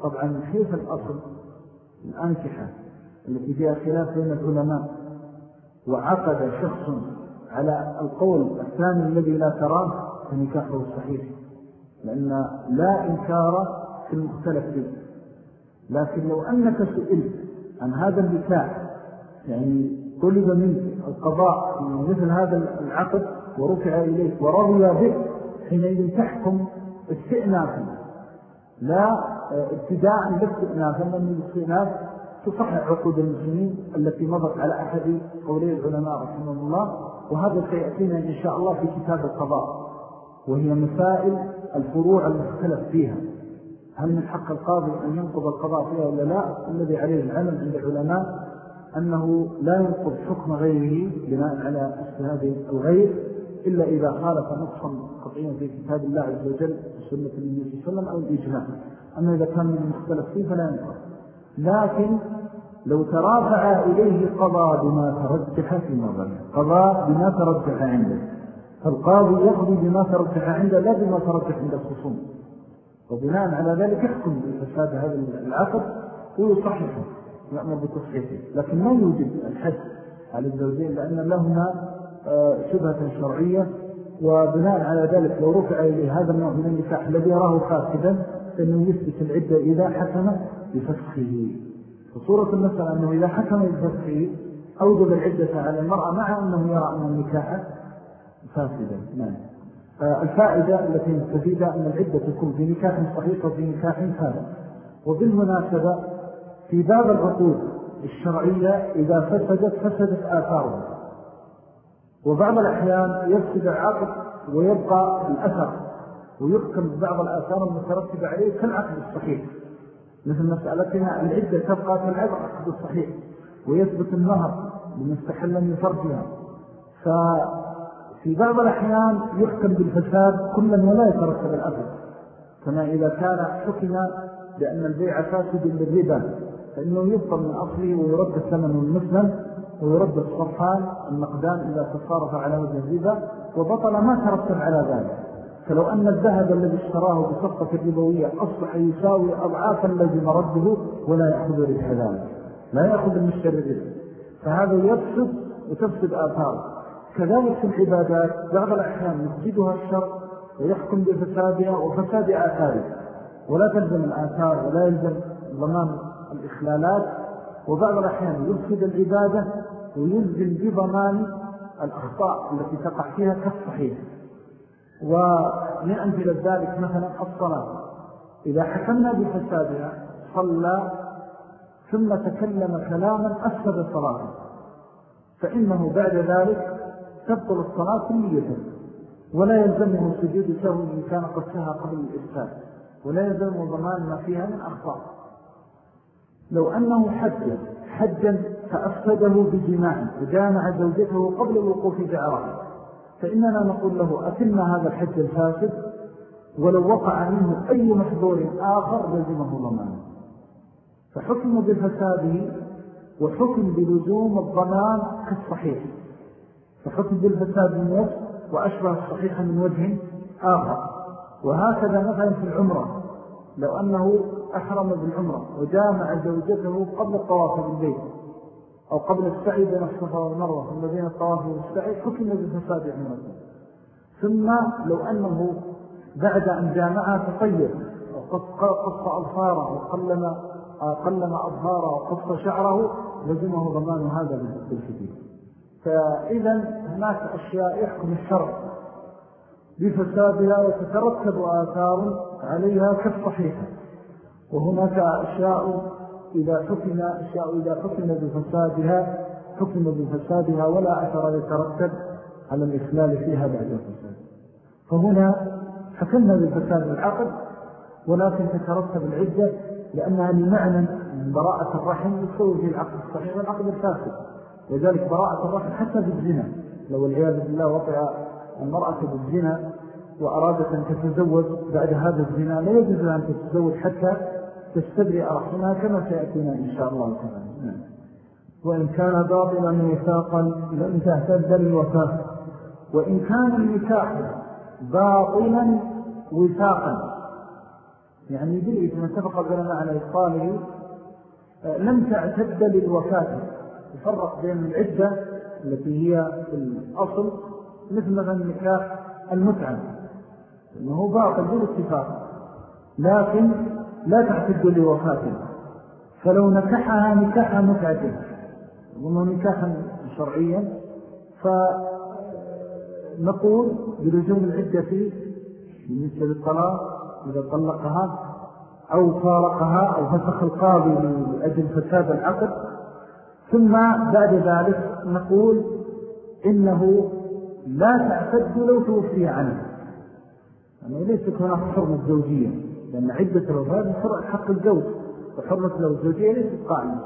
طبعا كيف الأصل الأنكحة التي فيها خلاف بين العلماء وعقد شخص على القول الثاني الذي لا تراه فنكاحه الصحيح لأن لا إنكار في المختلف فيه. لكن لو أنك سئلت عن هذا النكاح يعني طلب منك القضاء من مثل هذا العقد ورفع إليك ورضي به حينئذ تحكم استئنافا. لا ابتداء باستئنافا لأن الاستئناف تصحح عقود المسلمين التي مضت على أحد قولي العلماء رحمه الله وهذا سيأتينا إن شاء الله في كتاب القضاء وهي مسائل الفروع المختلف فيها. هل من حق القاضي أن ينقض القضاء فيها ولا لا؟ الذي عليه العلم عند العلماء أنه لا ينقض حكم غيره بناء على اجتهاد الغير. إلا إذا خالف نقصا قطعيا في كتاب الله عز وجل وسنة النبي صلى الله عليه وسلم أو الإجماع. أما إذا كان من المختلف فيه فلا ينقض لكن لو ترافع إليه قضى بما ترجح في نظره قضى بما ترجح عنده. فالقاضي يقضي بما ترجح عنده لا بما ترجح عند الخصوم. وبناء على ذلك يحكم بفساد هذا العقد ويصححه يأمر بتصحيحه. لكن ما يوجد الحد على الزوجين لأن لهما شبهة شرعية. وبناء على ذلك لو رفع إليه هذا النوع من النكاح الذي يراه فاسدا فإنه يثبت العدة إذا حكم بفسخه فصورة المسألة أنه إذا حكم بفسخه أوجب العدة على المرأة مع أنه يرى أن النكاح فاسدا. نعم. الفائدة التي نستفيدها أن العدة تكون في نكاح صحيح وفي نكاح فاسد وبالمناسبة في باب العقود الشرعية إذا فسدت فسدت آثارها. وبعض الأحيان يفسد العقد ويبقى الأثر ويحكم بعض الآثار المترتبة عليه كالعقد الصحيح. مثل مسألتنا العدة تبقى كالعقد الصحيح ويثبت النهر لمستحلا من فرجها ففي بعض الأحيان يحكم بالفساد كلا ولا يترتب الأثر كما إذا كان حكم بأن البيع فاسد بالربا فإنه يبطل من أصله ويرد الثمن المسلم ويرد الصرفان النقدان إذا تصارف على وجه الربا وبطل ما ترتب على ذلك. فلو أن الذهب الذي اشتراه بصفقة الربوية أصبح يساوي أضعاف الذي مرده ولا يأخذ ذلك. لا يأخذ المشتري ربح فهذا يفسد وتفسد آثاره. كذلك في العبادات بعض الأحيان يفسدها الشر ويحكم بفسادها وفساد آثارها ولا تلزم الآثار ولا يلزم ضمان الإخلالات. وبعض الأحيان يفسد العبادة ويلزم بضمان الأخطاء التي تقع فيها كالصحيح. ومن أمثلة ذلك مثلا الصلاة. إذا حكمنا بفسادها صلى ثم تكلم كلاما أفسد صلاته. فإنه بعد ذلك تبطل الصلاة كلية. ولا يلزمه سجود سهو إن كان قد سهى قبل الإرسال. ولا يلزمه ضمان ما فيها من أخطاء. لو أنه حج حجا فأفسده بجماع وجامع زوجته قبل الوقوف بعرفه فإننا نقول له أتم هذا الحج الفاسد ولو وقع منه أي محظور آخر لزمه ضمانه. فحكم بفساده وحكم بلزوم الضمان كالصحيح. فحكم بالفساد من وجه وأشبه الصحيح من وجه آخر. وهكذا مثلا في العمرة. لو أنه أحرم بالعمرة وجامع زوجته قبل الطواف بالبيت أو قبل السعي بين الصفا والمروة. ثم بين الطواف والسعي حكم بفساد عمرته. ثم لو أنه بعد أن جامعها تطيب وقص أظهاره وقلم قلم أظهاره وقص شعره لزمه ضمان هذا بالكثير فإذا هناك أشياء يحكم الشرع. بفسادها وتترتب آثار عليها كالصحيحة. وهناك أشياء إذا حكم أشياء إذا حكم بفسادها حكم بفسادها ولا أثر يترتب على الإخلال فيها بعد الفساد. فهنا حكمنا بفساد العقد ولكن تترتب العدة لأنها لمعنى براءة الرحم يسوي في العقد الصحيح والعقد الفاسد. وذلك براءة الرحم حتى بالزنا لو العياذ بالله وطع المرأة بالزنا وأرادت أن تتزوج بعد هذا الزنا لا يجوز أن تتزوج حتى تستبرئ رحمها كما سيأتينا إن شاء الله تعالى. نعم. وإن كان باطلا ميثاقا لم تهتد للوفاة وإن كان النكاح باطلا وثاقا يعني بالإثم اتفق العلماء على إبطاله لم تعتد للوفاة. يفرق بين العدة التي هي الأصل مثل مثلا النكاح المتعة. أنه باطل بالاتفاق. لكن لا تعتد لوفاته. فلو نكحها نكاحا متعته وأنه نكاحا شرعيا فنقول بلزوم العدة بالنسبة للطلاق إذا طلقها أو فارقها أو فسخ القاضي لأجل فساد العقد. ثم بعد ذلك نقول إنه لا تعتد لو توفي عنه. يعني ليست هناك حرمة زوجية. لأن عدة الوفاة حق الزوج وحرمة الزوجية ليست قائمة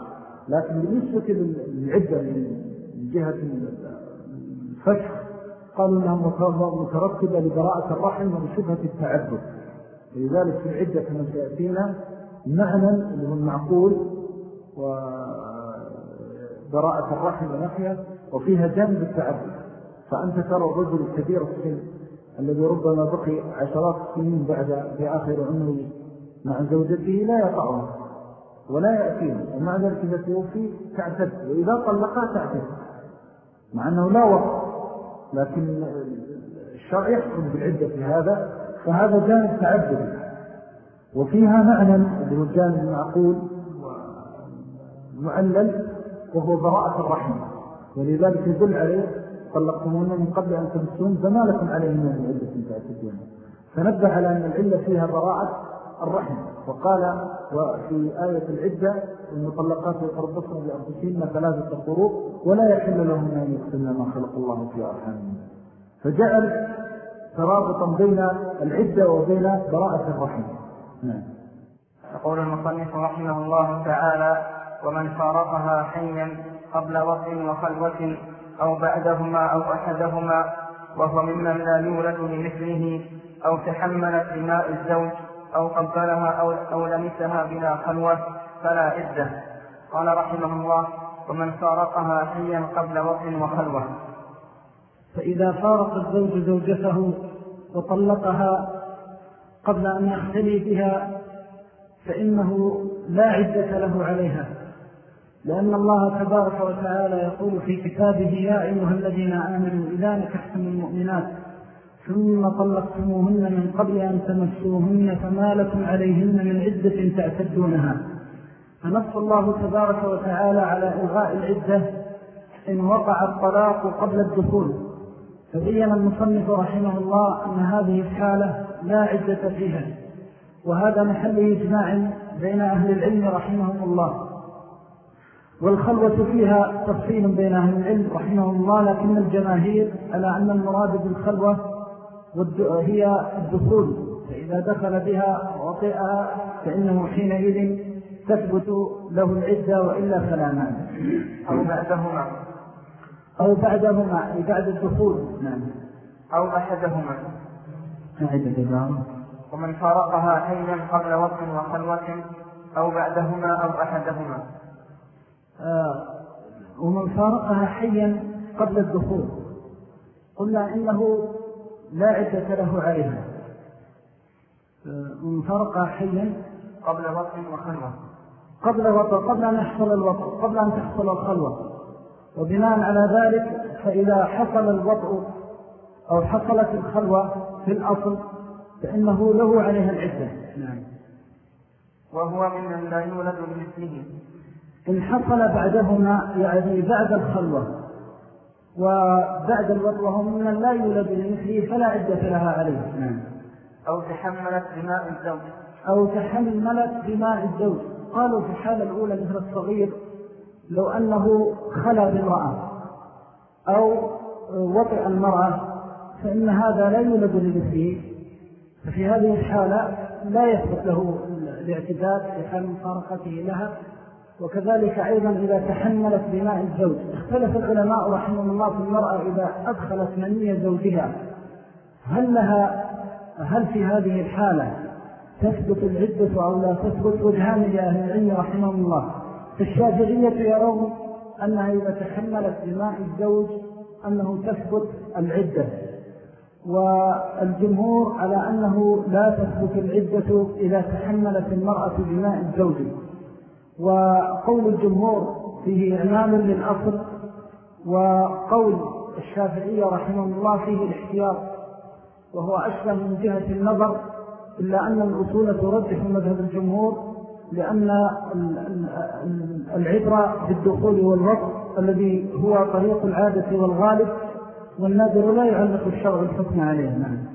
لكن بالنسبة للعدة من جهة الفشخ قالوا أنها مترتبة لبراءة الرحم وشبهة التعبد. ولذلك في العدة كما سيأتينا معنى اللي هو المعقول وبراءة الرحم ونحية وفيها جانب التعبد. فأنت ترى الرجل الكبير السن الذي ربما بقي عشرات السنين بعد في آخر عمره مع زوجته لا يقعه ولا يأتيه. ومع ذلك إذا توفي تعتد وإذا طلقها تعتد مع أنه لا وقت. لكن الشرع يحكم بالعدة في هذا فهذا جانب تعبدي وفيها معنى اللي هو الجانب المعقول ومعلل وهو براءة الرحم. ولذلك يدل عليه طلقتمون من قبل أن تمسون فما لكم عليهم من عدة تعتدون فنبه على أن العلة فيها براءة الرحم. وقال وفي آية العدة المطلقات يتربصن بأنفسهن ثلاثة قروء ولا يحل لهم أن يقتلن ما خلق الله في أرحامهم فجعل ترابطا بين العدة وبين براءة الرحم. نعم. يقول المصنف رحمه الله تعالى ومن فارقها حيا قبل وطن وخلوة أو بعدهما أو أحدهما وهو ممن لا يولد لمثله أو تحملت بماء الزوج أو قبلها أو, أو لمسها بلا خلوة فلا عدة. قال رحمه الله ومن فارقها حيا قبل وطن وخلوة. فإذا فارق الزوج زوجته وطلقها قبل أن يختلي بها فإنه لا عدة له عليها. لأن الله تبارك وتعالى يقول في كتابه يا أيها الذين آمنوا إذا نكحتم المؤمنات ثم طلقتموهن من قبل أن تمسوهن فما لكم عليهن من عدة تعتدونها. فنص الله تبارك وتعالى على إلغاء العدة إن وقع الطلاق قبل الدخول. فبين المصنف رحمه الله أن هذه الحالة لا عدة فيها وهذا محل إجماع بين أهل العلم رحمهم الله. والخلوة فيها تفصيل بين أهل العلم رحمه الله لكن الجماهير على أن المراد بالخلوة هي الدخول فإذا دخل بها وطئها فإنه حينئذ تثبت له العدة وإلا فلا أو بعدهما. أو بعدهما أي بعد الدخول نعم. أو أحدهما. أعد ومن فارقها حينا قبل وقت وخلوة أو بعدهما أو أحدهما. ومن فارقها حيا قبل الدخول. قلنا إنه لا عدة له عليها. آه، ومن فارقها حيا قبل وقت وخلوة. قبل وقت قبل أن يحصل الوقت قبل أن تحصل الخلوة. وبناء على ذلك فإذا حصل الوضع أو حصلت الخلوة في الأصل فإنه له عليها العدة. نعم. وهو من لا يولد لمثله إن حصل بعدهما يعني بعد الخلوة وبعد الوضع وهو من لا يولد لمثله فلا عدة لها عليه. نعم. أو تحملت بماء الزوج. أو تحملت بماء الزوج. قالوا في الحالة الأولى مثل الصغير لو أنه خلى بامرأة أو وطئ المرأة فإن هذا لا يولد لمثله. ففي هذه الحالة لا يثبت له الاعتداد في حال مفارقته لها. وكذلك أيضا إذا تحملت بماء الزوج. اختلف العلماء رحمه الله في المرأة إذا أدخلت منية زوجها. هل لها هل في هذه الحالة تثبت العدة أو لا تثبت؟ وجهان لأهل العلم رحمه الله. فالشافعية يرون أنها إذا تحملت بماء الزوج أنه تثبت العدة. والجمهور على أنه لا تثبت العدة إذا تحملت المرأة بماء الزوج. وقول الجمهور فيه إعمال للأصل وقول الشافعية رحمه الله فيه الاحتياط وهو أشبه من جهة النظر إلا أن الأصول ترجح مذهب الجمهور لأن العبرة بالدخول والوقت الذي هو طريق العادة والغالب والنادر لا يعلق الشرع الحكم عليه. نعم.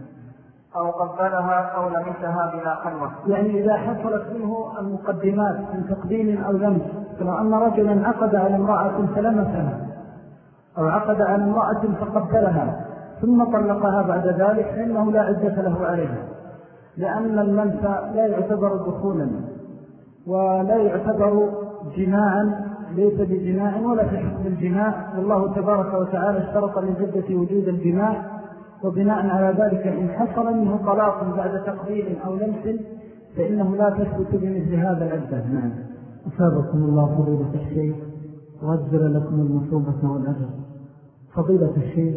أو قبلها أو لمسها بلا خلوة. يعني إذا حصلت منه المقدمات من تقديم أو لمس فلو أن رجلا عقد على امرأة فلمسها أو عقد على امرأة فقبلها ثم طلقها بعد ذلك فإنه لا عدة له عليها لأن المنس لا يعتبر دخولا ولا يعتبر جماعا ليس بجماع ولا في حكم الجماع. والله تبارك وتعالى اشترط للجدة وجود الجماع وبناء على ذلك إن حصل منه طلاق بعد تقدير أو لمس فإنه لا تثبت بمثل هذا العدة. نعم. أسابقكم الله فضيلة الشيخ وأجزل لكم المصوبة والأجر. فضيلة الشيخ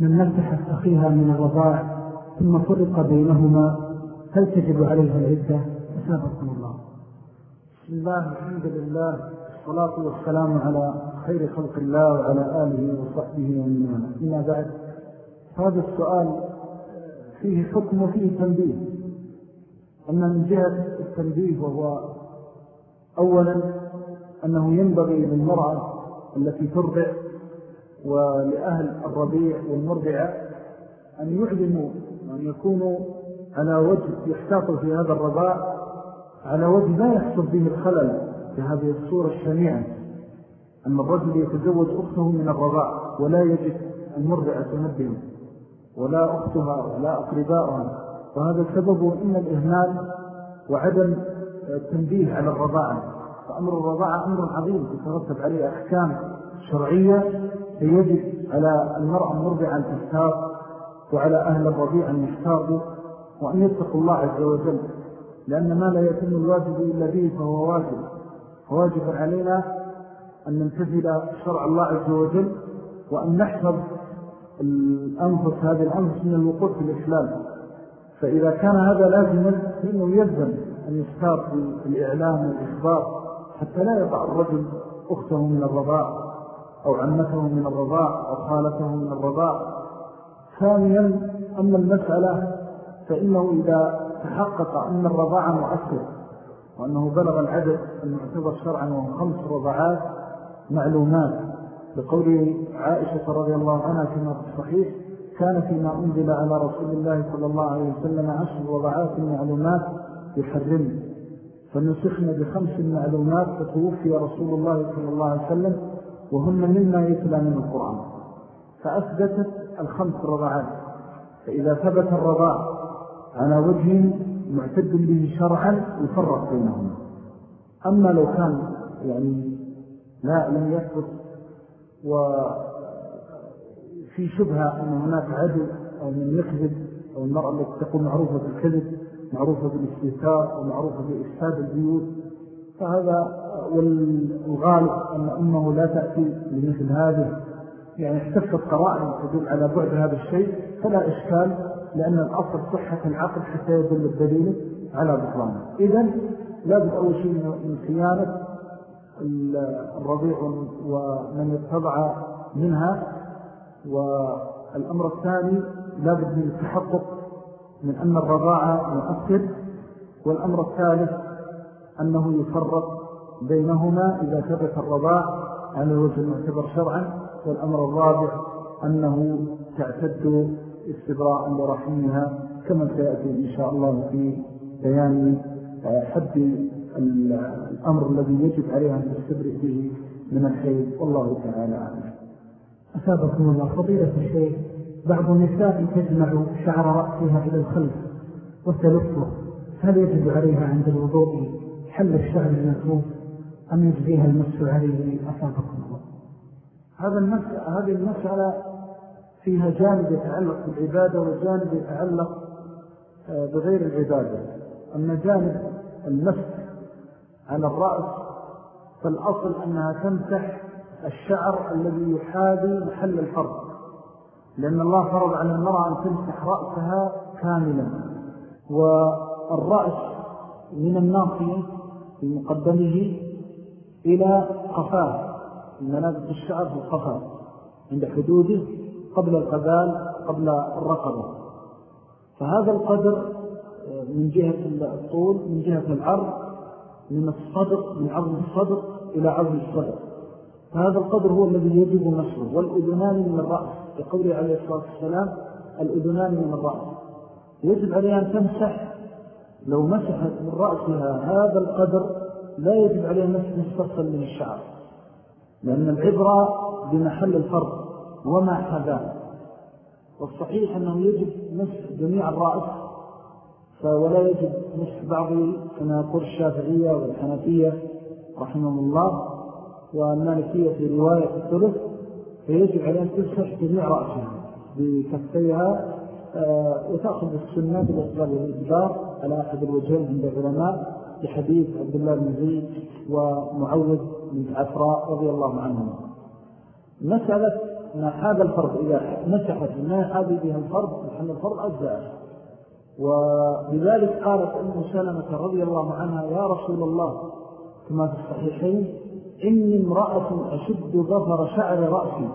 من نفتحت أخيها من الرضاع ثم فرق بينهما هل تجب عليها العدة؟ أسابقكم الله. بسم الله الحمد لله والصلاة والسلام على خير خلق الله وعلى آله وصحبه ومن إما بعد هذا السؤال فيه حكم وفيه تنبيه. أما من جهة التنبيه وهو أولا أنه ينبغي للمرأة التي ترضع ولأهل الربيع والمرضعة أن يعلموا وأن يكونوا على وجه يحتاطوا في هذا الرضاء على وجه لا يحصل به الخلل في هذه الصورة الشنيعة. أن الرجل يتزوج أخته من الرضاء ولا يجد المرضعة تنبه ولا أختها ولا أقرباؤها. وهذا سببه إن الإهمال وعدم التنبيه على الرضاعة. فأمر الرضاعة أمر عظيم يترتب عليه أحكام شرعية فيجب على المرأة المرضعة أن تحتاط وعلى أهل الرضيع أن يحتاطوا وأن يتقوا الله عز وجل. لأن ما لا يتم الواجب إلا به فهو واجب. فواجب علينا أن ننتزل شرع الله عز وجل وأن نحفظ الأنفس هذه الأنفس من الوقوع في الإسلام. فإذا كان هذا لازما فإنه يلزم أن يستار في الإعلام والإخبار حتى لا يقع الرجل أخته من الرضاء أو عمته من الرضاء أو خالته من الرضاء ثانيا أما المسألة فإنه إذا تحقق أن الرضاعة مؤثر وأنه بلغ العدد المعتبر شرعا وهم خمس رضاعات معلومات. لقول عائشة رضي الله عنها فيما في الصحيح كان فيما أنزل على رسول الله صلى الله عليه وسلم عشر وضعات معلومات يحرم. فنسخنا بخمس معلومات فتوفي رسول الله صلى الله عليه وسلم وهن مما يتلى من القرآن. فأثبتت الخمس رضعات. فإذا ثبت الرضاع على وجه معتد به شرعا يفرق بينهما. أما لو كان يعني لا لم يثبت وفي شبهة أن هناك عدو أو من يكذب أو المرأة التي تكون معروفة بالكذب معروفة بالاستيثار ومعروفة بإفساد البيوت. فهذا والغالب أن أمه لا تأتي لمثل هذه. يعني احتفت قرائن تدل على بعد هذا الشيء. فلا إشكال لأن الأصل صحة العقل حتى يدل الدليل على بطلانه. إذن لابد أول شيء من صيانة الرضيع ومن يتبع منها والأمر الثاني لابد من التحقق من أن الرضاعة مؤثر والأمر الثالث أنه يفرق بينهما إذا ثبت الرضاع على الوجه المعتبر شرعا والأمر الرابع أنه تعتد استبراء لرحمها كما سيأتي إن شاء الله في بيان حد الأمر الذي يجب عليها أن تستبرئ به من الحيث والله تعالى أعلم. أسابكم الله. فضيلة الشيخ بعض النساء تجمع شعر رأسها إلى الخلف وتلفه. هل يجب عليها عند الوضوء حل الشعر الملفوف؟ أم يجزيها المس عليه؟ أصابكم الله. هذا المسألة هذه المسألة فيها جانب يتعلق بالعبادة وجانب يتعلق آه، بغير العبادة. أما جانب المسك على الرأس فالأصل أنها تمسح الشعر الذي يحاذي محل الفرض. لأن الله فرض على المرأة أن تمسح رأسها كاملا. والرأس من الناصية في مقدمه إلى قفاه منابت الشعر في القفاه عند حدوده قبل القبال قبل الرقبة. فهذا القدر آه، من جهة الطول من جهة العرض من الصدر من عظم الصدر إلى عظم الصدر. فهذا القدر هو الذي يجب نشره. والأذنان من الرأس يقول عليه الصلاة والسلام الأذنان من الرأس. يجب عليها أن تمسح. لو مسحت من رأسها هذا القدر لا يجب عليها مسح مستقصل من الشعر. لأن العبرة بمحل الفرض وما حذاه والصحيح أنه يجب مسح جميع الرأس ولا يجب مسح بعضه كما يقول الشافعية والحنفية رحمه الله والمالكية في رواية الثلث فيجب عليها أن تمسح جميع رأسها بكفتيها آه، وتأخذ السنة بالإقبال والإجبار على أحد الوجهين عند العلماء لحديث عبد الله بن زيد ومعوذ من عفراء رضي الله عنهم مسألة ما هذا الفرض إذا مسحت ما هذه بها الفرض محل الفرض أجزاء. ولذلك قالت أم سلمة رضي الله عنها يا رسول الله كما في الصحيحين إني امرأة أشد ظفر شعر رأسي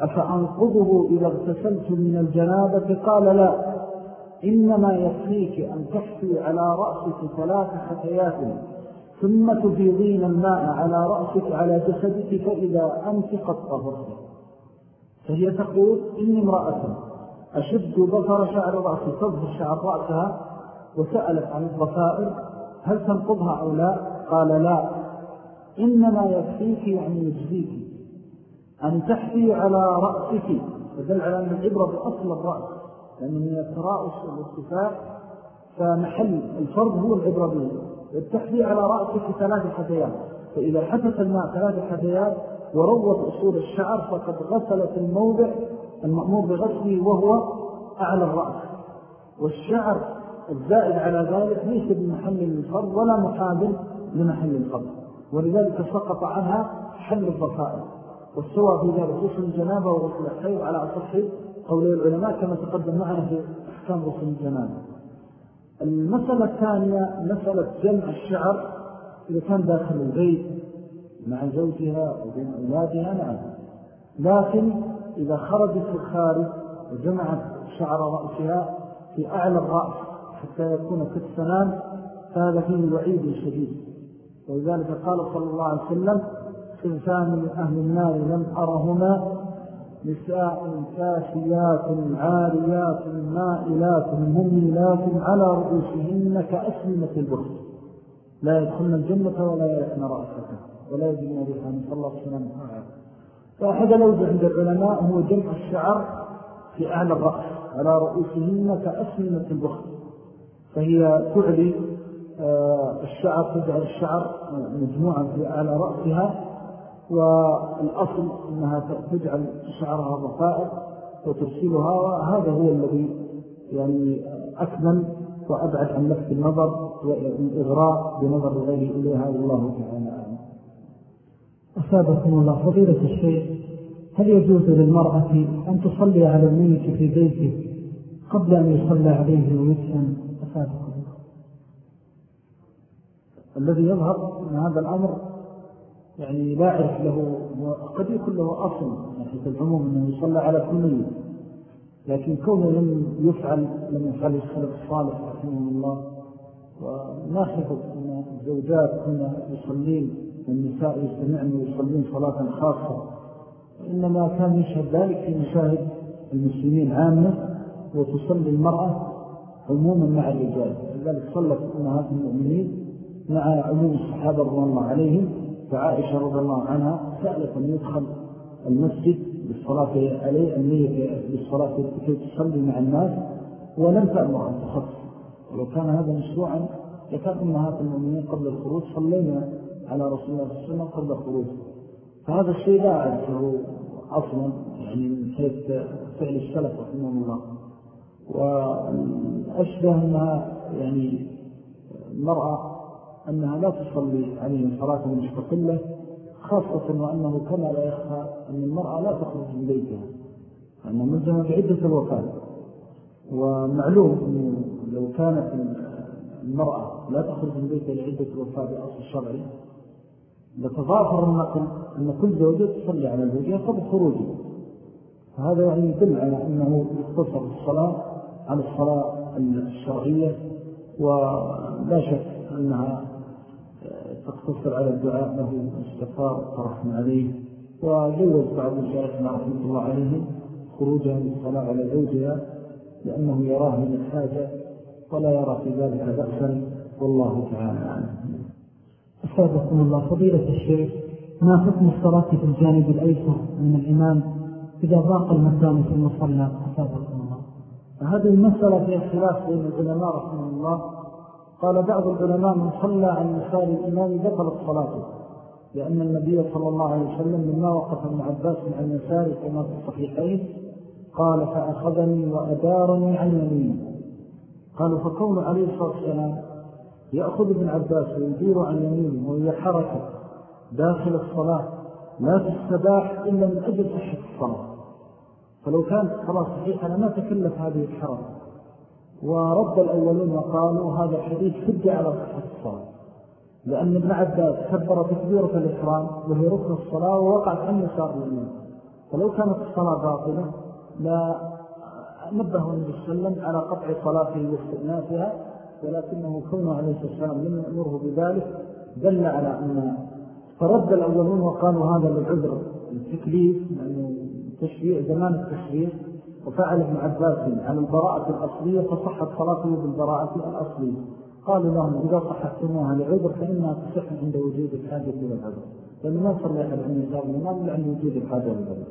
أفأنقضه إذا اغتسلت من الجنابة؟ قال لا إنما يكفيك أن تحفي على رأسك ثلاث حفيات ثم تفيضين الماء على رأسك على جسدك فإذا أنت قد طهرت فهي تقول إني امرأة أشد ظفر شعر رأسي تظهر شعر رأسها وسألت عن الضفائر هل تنقضها أو لا؟ قال لا. إنما يكفيك يعني يجزيك أن تحفي على رأسك فدل على أن العبرة بأصل الرأس لأن من التراؤس والارتفاع فمحل الفرض هو العبرة به. التحفي على رأسك ثلاث حديات فإذا حدث الماء ثلاث حديات وروت أصول الشعر فقد غسلت الموضع المأمور بغسله وهو أعلى الرأس. والشعر الزائد على ذلك ليس بمحل الفرض ولا محابل لمحل الفرض ولذلك سقط عنها حل الضفائر. والسوى في ذلك غسل الجنابة وغسل الحيض على أصح قولي العلماء كما تقدم معنا في أحكام غسل الجنابة. المسألة الثانية مسألة جمع الشعر. إذا كان داخل البيت مع زوجها وبين أولادها نعم. لكن إذا خرجت في الخارج وجمعت شعر رأسها في أعلى الرأس حتى يكون كالسنان فهذا فيه وعيد شديد. ولذلك قال صلى الله عليه وسلم صنفان من أهل النار لم أرهما نساء كاسيات عاريات مائلات مميلات على رؤوسهن كأسلمة البخت. لا يدخلن الجنة ولا يأتن رأسك ولا يجبن ريحا صلى الله عليه وسلم فأحد الأوجه عند العلماء هو جمع الشعر في أعلى الرأس على رؤوسهن كأسلمة البخت فهي تعلي آه، الشعر تجعل الشعر مجموعا في أعلى رأسها والأصل أنها تجعل شعرها ضفائر وترسلها وهذا هو الذي يعني أكمل وأبعد عن نفس النظر والإغراء بنظر غيره إليها الله تعالى أسابقكم الله فضيلة الشيخ هل يجوز للمرأة أن تصلي على الميت في بيته قبل أن يصلى عليه ويسلم أسابقكم الله؟ الذي يظهر من هذا الأمر يعني لا أعرف له قد يكون له أصل حيث العموم أنه يصلى على كل ميت لكن كونه لم يفعل لم يفعل السلف الصالح رحمه الله وناخذ أن الزوجات كنا يصلين والنساء يجتمعن ويصلين صلاة خاصة. إنما كان يشهد ذلك في مشاهد المسلمين عامة وتصلي المرأة عموما مع الرجال. لذلك صلت أمهات المؤمنين مع عموم الصحابة رضي الله عليهم. فعائشة رضي الله عنها سألت أن يدخل المسجد بالصلاة عليه النية بالصلاة كي تصلي مع الناس ولم تأمر أن تخص ولو كان هذا مشروعا لكان أمهات المؤمنين قبل الخروج صلينا على رسول الله صلى الله عليه وسلم قبل الخروج. فهذا الشيء لا أعرفه أصلا يعني من حيث فعل السلف رحمه الله. وأشبه أنها يعني المرأة أنها لا تصلي عليه صلاة مستقلة خاصة وأنه كما لا يخفى أن المرأة لا تخرج من بيتها أنه ملزمة بعدة الوفاة. ومعلوم أنه لو كانت المرأة لا تخرج من بيتها لعدة الوفاة بأصل الشرعي لتظافر النقل أن كل زوجة تصلي على زوجها قبل خروجه فهذا يعني يدل على أنه يختصر الصلاة على الصلاة الشرعية ولا شك أنها تقتصر على الدعاء له استغفار الطرح عليه. وجوز بعض الشيخنا رحمة الله عليه خروجها للصلاة على زوجها لأنه يراه من الحاجة ولا يرى في ذلك بأسا والله تعالى أسابقكم الله. فضيلة الشيخ ما حكم الصلاة في الجانب الأيسر من الإمام إذا ضاق المكان في المصلى؟ أسابقكم الله. هذه المسألة في اختلاف بين العلماء رحمه الله. قال بعض العلماء من صلى عن يسار الإمام بطلت صلاته لأن النبي صلى الله عليه وسلم لما وقف ابن عباس عن يساره كما في الصحيحين قال فأخذني وأدارني عن يمينه. قالوا فكون عليه الصلاة والسلام يأخذ ابن عباس ويدير عن يمينه وهي حركة داخل الصلاة لا تستباح إلا من أجل صحة الصلاة. فلو كانت الصلاة صحيحة لما تكلف هذه الحركة. ورد الأولون وقالوا هذا حديث حجة على صحة الصلاة. لأن ابن عباس كبر تكبيرة الإحرام وهي ركن الصلاة ووقعت عن يسار اليمين. فلو كانت الصلاة باطلة لا نبه النبي صلى الله عليه وسلم على قطع صلاته واستئنافها ولكنه كونه عليه السلام لم يأمره بذلك دل على أن فرد الأولون وقالوا هذا للعذر التكليف تشريع زمان التشريع وفعل ابن عباس على البراءة الأصلية فصحت صلاته بالبراءة الأصلية. قالوا لهم إذا صحتموها لعذر فإنها تصح عند وجود الحاجة إلى العذر. لأنه ما صلى أحد عن يسار الإمام عند وجود الحاجة للعذر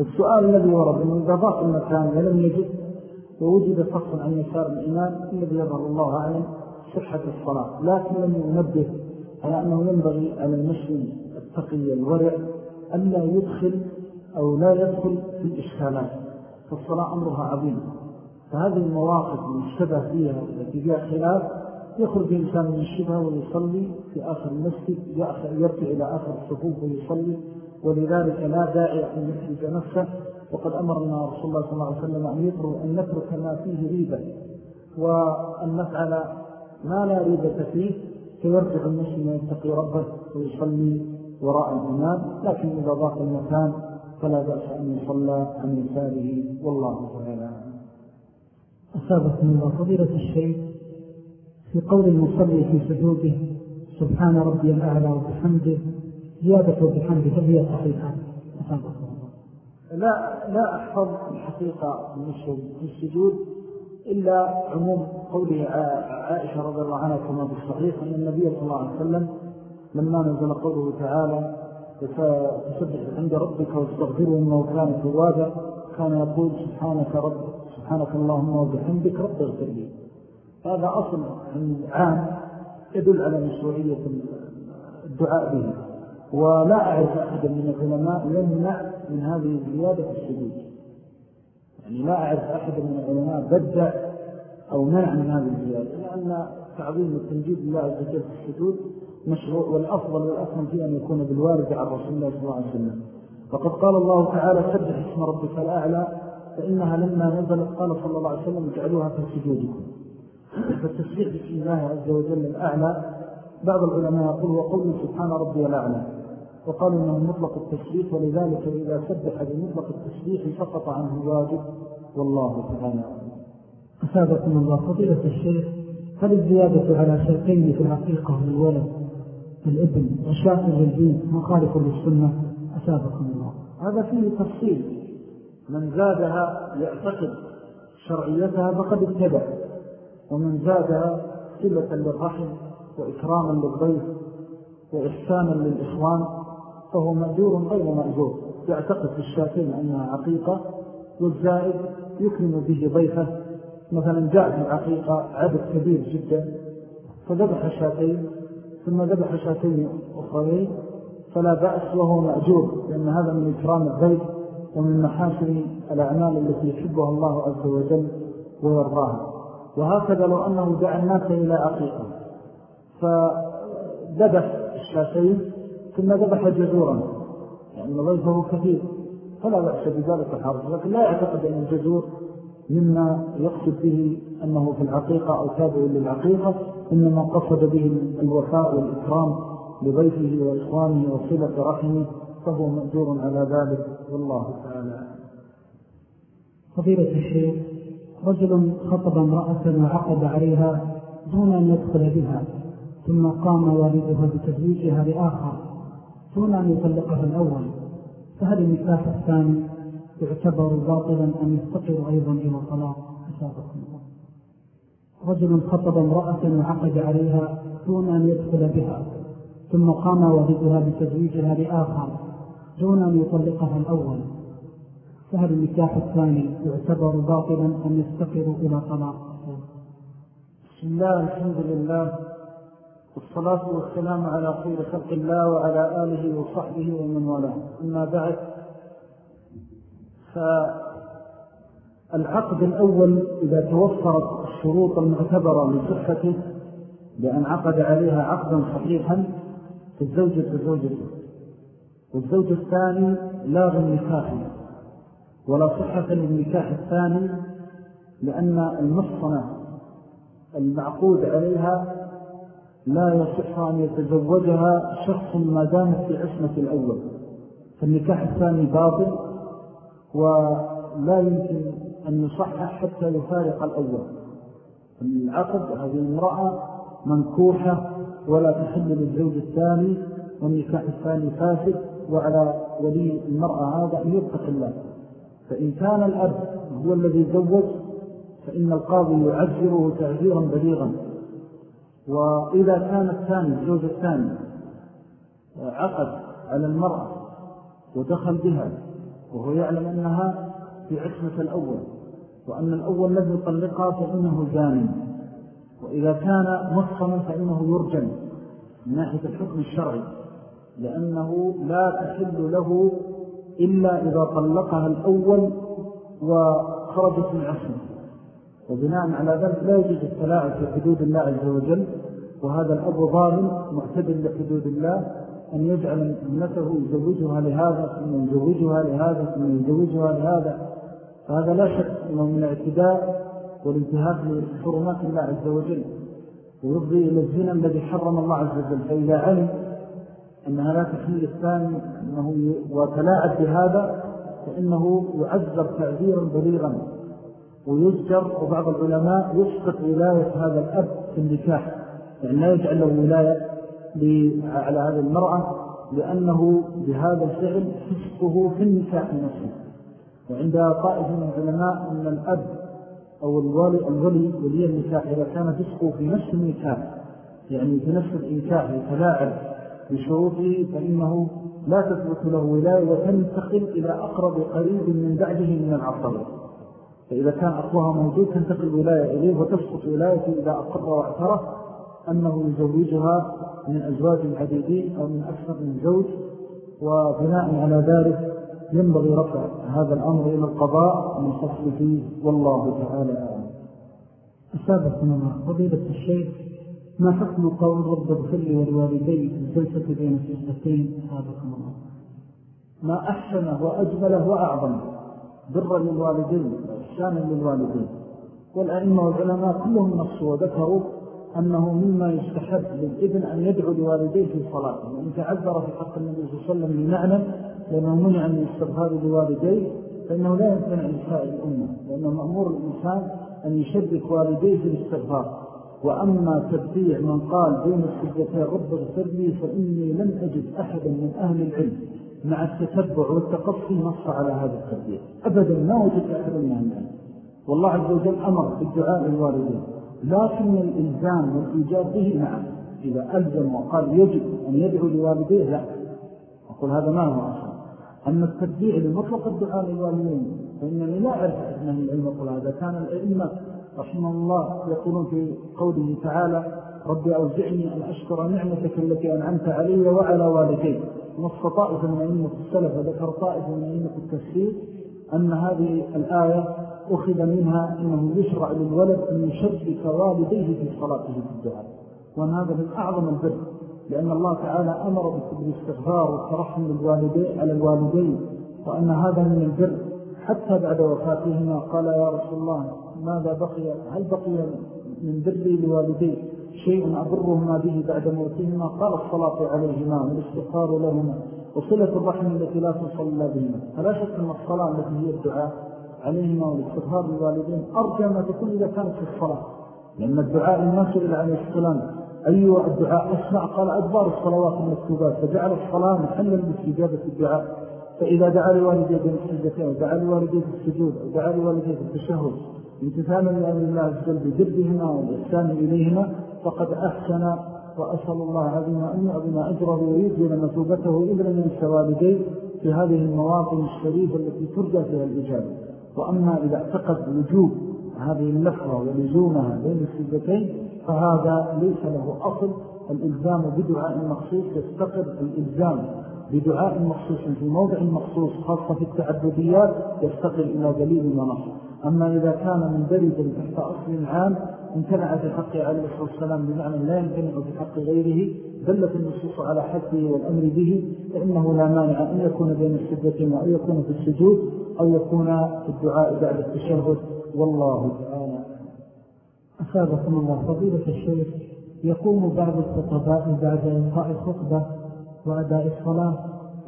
السؤال الذي ورد أنه إذا ضاق المكان ولم يجد ووجد صف عن يسار الإمام الذي يظهر الله أعلم صحة الصلاة لكن لم ينبه على أنه ينبغي على المسلم التقي الورع أن لا يدخل أو لا يدخل في الإشكالات فالصلاة أمرها عظيم. فهذه المواقف المشتبه فيها التي فيها خلاف يخرج الإنسان من الشبه ويصلي في آخر المسجد يرجع إلى آخر الصفوف ويصلي ولذلك لا داعي أن يحرج نفسه وقد أمرنا رسول الله صلى الله عليه وسلم أن يترك, أن نترك ما فيه ريبة وأن نفعل ما لا ريبة فيه فيرجع المسلم يتقي ربه ويصلي وراء الإمام لكن إذا ضاق المكان فلا بأس أن يصلى عن يساره. والله تعالى أصابت من فضيلة الشيء في قول المصلي في سجوده سبحان ربي الأعلى وبحمده زيادة وبحمده هل هي صحيحة؟ أصابت لا لا أحفظ الحقيقة في السجود إلا عموم قوله عائشة رضي الله عنها كما في الصحيح أن النبي صلى الله عليه وسلم لما نزل قوله تعالى فسبح عند ربك واستغفره إنه كان توابا كان يقول سبحانك رب سبحانك اللهم وبحمدك رب اغفر لي. هذا أصل عام يدل على مشروعية الدعاء به. ولا أعرف أحدا من العلماء يمنع من هذه الزيادة في السجود يعني لا أعرف أحدا من العلماء بدع أو منع من هذه الزيادة لأن تعظيم التنجيد لله عز وجل في السجود مشروع والأفضل والأفضل فيه أن يكون بالوارد عن رسول الله صلى الله عليه وسلم. فقد قال الله تعالى سبح اسم ربك الأعلى فإنها لما نزلت قال صلى الله عليه وسلم اجعلوها في سجودكم فالتسبيح بسم الله عز وجل الأعلى بعض العلماء يقول وقول سبحان ربي الأعلى وقالوا أنه مطلق التسبيح ولذلك إذا سبح بمطلق التسبيح سقط عنه الواجب. والله تعالى أسابقكم الله فضيلة الشيخ هل الزيادة على شرطين في الحقيقة للولد الابن وشاق للبنت مخالف للسنة؟ أسابقكم الله. هذا فيه تفصيل. من زادها يعتقد شرعيتها فقد اتبع ومن زادها سلة للرحم وإكراما للضيف وإحسانا للإخوان. فهو مأجور غير مأجور. يعتقد الشاكين أنها عقيقة والزائد يكرم به ضيفه. مثلا جاء في العقيقة عدد كبير جدا فذبح شاتين ثم ذبح شاتين أخرين فلا بأس وهو مأجور لأن هذا من إكرام الضيف ومن محاسن الأعمال التي يحبها الله عز وجل ويرضاها. وهكذا لو أنه دعا الناس إلى عقيقة فذبح الشاتين ثم ذبح جزورا يعني ضيفه كثير فلا بأس بذلك حرج لكن لا يعتقد أن الجزور مما يقصد به أنه في العقيقة أو تابع للعقيقة إنما قصد به الوفاء والإكرام لضيفه وإخوانه وصلة رحمه فهو مأجور على ذلك. والله تعالى فضيلة الشيخ رجل خطب امرأة وعقد عليها دون أن يدخل بها ثم قام والدها بتزويجها لآخر. دون أن يطلقها الأول فهل النكاح الثاني يعتبر باطلا أم يفتقر أيضا إلى طلاق؟ أسابقكم الله رجل خطب امرأة وعقد عليها دون أن يدخل بها ثم قام والدها بتزويجها لآخر دون أن يطلقها الأول. فهل النكاح الثاني يعتبر باطلا أم يفتقر إلى طلاق؟ بسم الله الحمد لله. والصلاة والسلام على خير خلق الله وعلى آله وصحبه ومن والاه. أما بعد فالعقد الأول إذا توفرت الشروط المعتبرة لصحته بأن عقد عليها عقدا صحيحا فالزوجة زوجته والزوج الثاني لا بالنكاح ولا صحة للنكاح الثاني لأن المصنة المعقود عليها لا يصح أن يتزوجها شخص ما دامت في عصمة الأول. فالنكاح الثاني باطل ولا يمكن أن يصحح حتى يفارق الأول. العقد هذه المرأة منكوحة ولا تحل للزوج الثاني والنكاح الثاني فاسد وعلى ولي المرأة هذا أن يتق الله. فإن كان الأب هو الذي زوج فإن القاضي يعذره تعذيرا بليغا. وإذا كان الثاني الزوج الثاني عقد على المرأة ودخل بها وهو يعلم أنها في عصمة الأول وأن الأول الذي يطلقها فإنه زاني وإذا كان مصفنا فإنه يرجم من ناحية الحكم الشرعي لأنه لا تحل له إلا إذا طلقها الأول وخرجت من عصمه. وبناء على ذلك لا يجب التلاعب في حدود الله عز وجل وهذا الأب ظالم معتدل لحدود الله أن يجعل ابنته يزوجها لهذا ثم يزوجها لهذا ثم يزوجها لهذا. فهذا لا شك أنه من الاعتداء والانتهاك لحرمات الله عز وجل. ويفضي إلى الزنا الذي حرم الله عز وجل. فإذا علم أنها لا تحمل الثاني أنه وتلاعب بهذا فإنه يعذر تعذيرا بليغا ويذكر وبعض العلماء يسقط ولاية هذا الأب في النكاح يعني لا يجعل له ولاية على هذه المرأة لأنه بهذا الفعل فسقه في النكاح نفسه وعند طائف من العلماء أن الأب أو الولي, الولي ولي النكاح إذا كان فسقه في نفس النكاح يعني في نفس الإنكاح يتلاعب بشروطه فإنه لا تثبت له ولاية وتنتقل إلى أقرب قريب من بعده من العصر فإذا كان أخوها موجود تنتقل الولاية إليه وتسقط ولايته إذا أقر واعترف أنه يزوجها من أزواج عديدين أو من أكثر من زوج وبناء على ذلك ينبغي رفع هذا الأمر إلى القضاء من فصل فيه والله تعالى أسابق الله فضيلة الشيخ ما حكم قول رب اغفر لي ولوالدي في الجلسة بين السجدتين أسابق الله ما أحسنه وأجمله وأعظمه. برا للوالدين وإحسانا للوالدين. والأئمة والعلماء كلهم نصوا وذكروا أنه مما يستحب للإبن أن يدعو لوالديه في صلاته وإن تعذر في حق النبي صلى الله عليه وسلم لمعنى لأنه منع من استغفار لوالديه فإنه لا يمكن أن يساء الأمة. لأنه مأمور الإنسان أن يشبك والديه في الاستغفار وأما تبديع من قال بين السجدتين رب اغفر لي فإني لم أجد أحدا من أهل العلم. مع التتبع والتقصي نص على هذا التبديع أبدا ما وجد أحد من والله عز وجل أمر بالدعاء للوالدين. لكن الإلزام والإيجاب به نعم. إذا ألزم وقال يجب أن يدعو لوالديه لا. أقول هذا ما هو أصلا. أما التبديع لمطلق الدعاء للوالدين فإنني لا أعرف أن العلم يقول هذا. كان الأئمة رحمه الله يقولون في قوله تعالى ربي أوزعني أن أشكر نعمتك التي أنعمت علي وعلى والدي. نص طائفة من أئمة السلف وذكر طائفة من أئمة التفسير أن هذه الآية أخذ منها أنه يشرع للولد أن يشبك والديه في صلاته في الدعاء وأن هذا من أعظم البر لأن الله تعالى أمر بالاستغفار والترحم للوالدين على الوالدين وأن هذا من البر. حتى بعد وفاتهما قال يا رسول الله ماذا بقي؟ هل بقي من بري لوالدي شيء أبرهما به بعد موتهما قال الصلاة عليهما والاستغفار لهما وصلة الرحم التي لا تصلى بهما. فلا شك أن الصلاة التي هي الدعاء عليهما والاستغفار للوالدين أرجى ما تكون إذا كانت في الصلاة. لأن الدعاء الناس إلى عليه السلام أيها الدعاء أسمع قال أدبار الصلوات المكتوبات فجعل الصلاة محلا باستجابة الدعاء. فإذا دعا لوالديه بالسجدتين ودعا لوالديه بالسجود ودعا لوالديه بالتشهد امتثالا لأمر الله عز وجل بجردهما والإحسان إليهما فقد أحسن وأسأل الله عظيم أن يعظم أجره ويجزل مثوبته إذن من والديه في هذه المواطن الشريفة التي ترجى فيها الإجابة. وأما إذا اعتقد وجوب هذه اللفظة ولزومها بين السجدتين فهذا ليس له أصل. الإلزام بدعاء مخصوص يستقر الإلزام بدعاء مخصوص في موضع مخصوص خاصة في التعبديات يستقر إلى دليل ونص. أما إذا كان من درجة تحت أصل عام امتنع في حق عليه الصلاة والسلام بمعنى لا يمتنع في حق غيره دلت النصوص على حده والأمر به فإنه لا مانع أن يكون بين السجدتين وأن يكون في السجود أو يكون في الدعاء بعد التشهد. والله تعالى أسابقنا الله. فضيلة الشيخ يقوم بعض الخطباء بعد إنقاء الخطبة وأداء الصلاة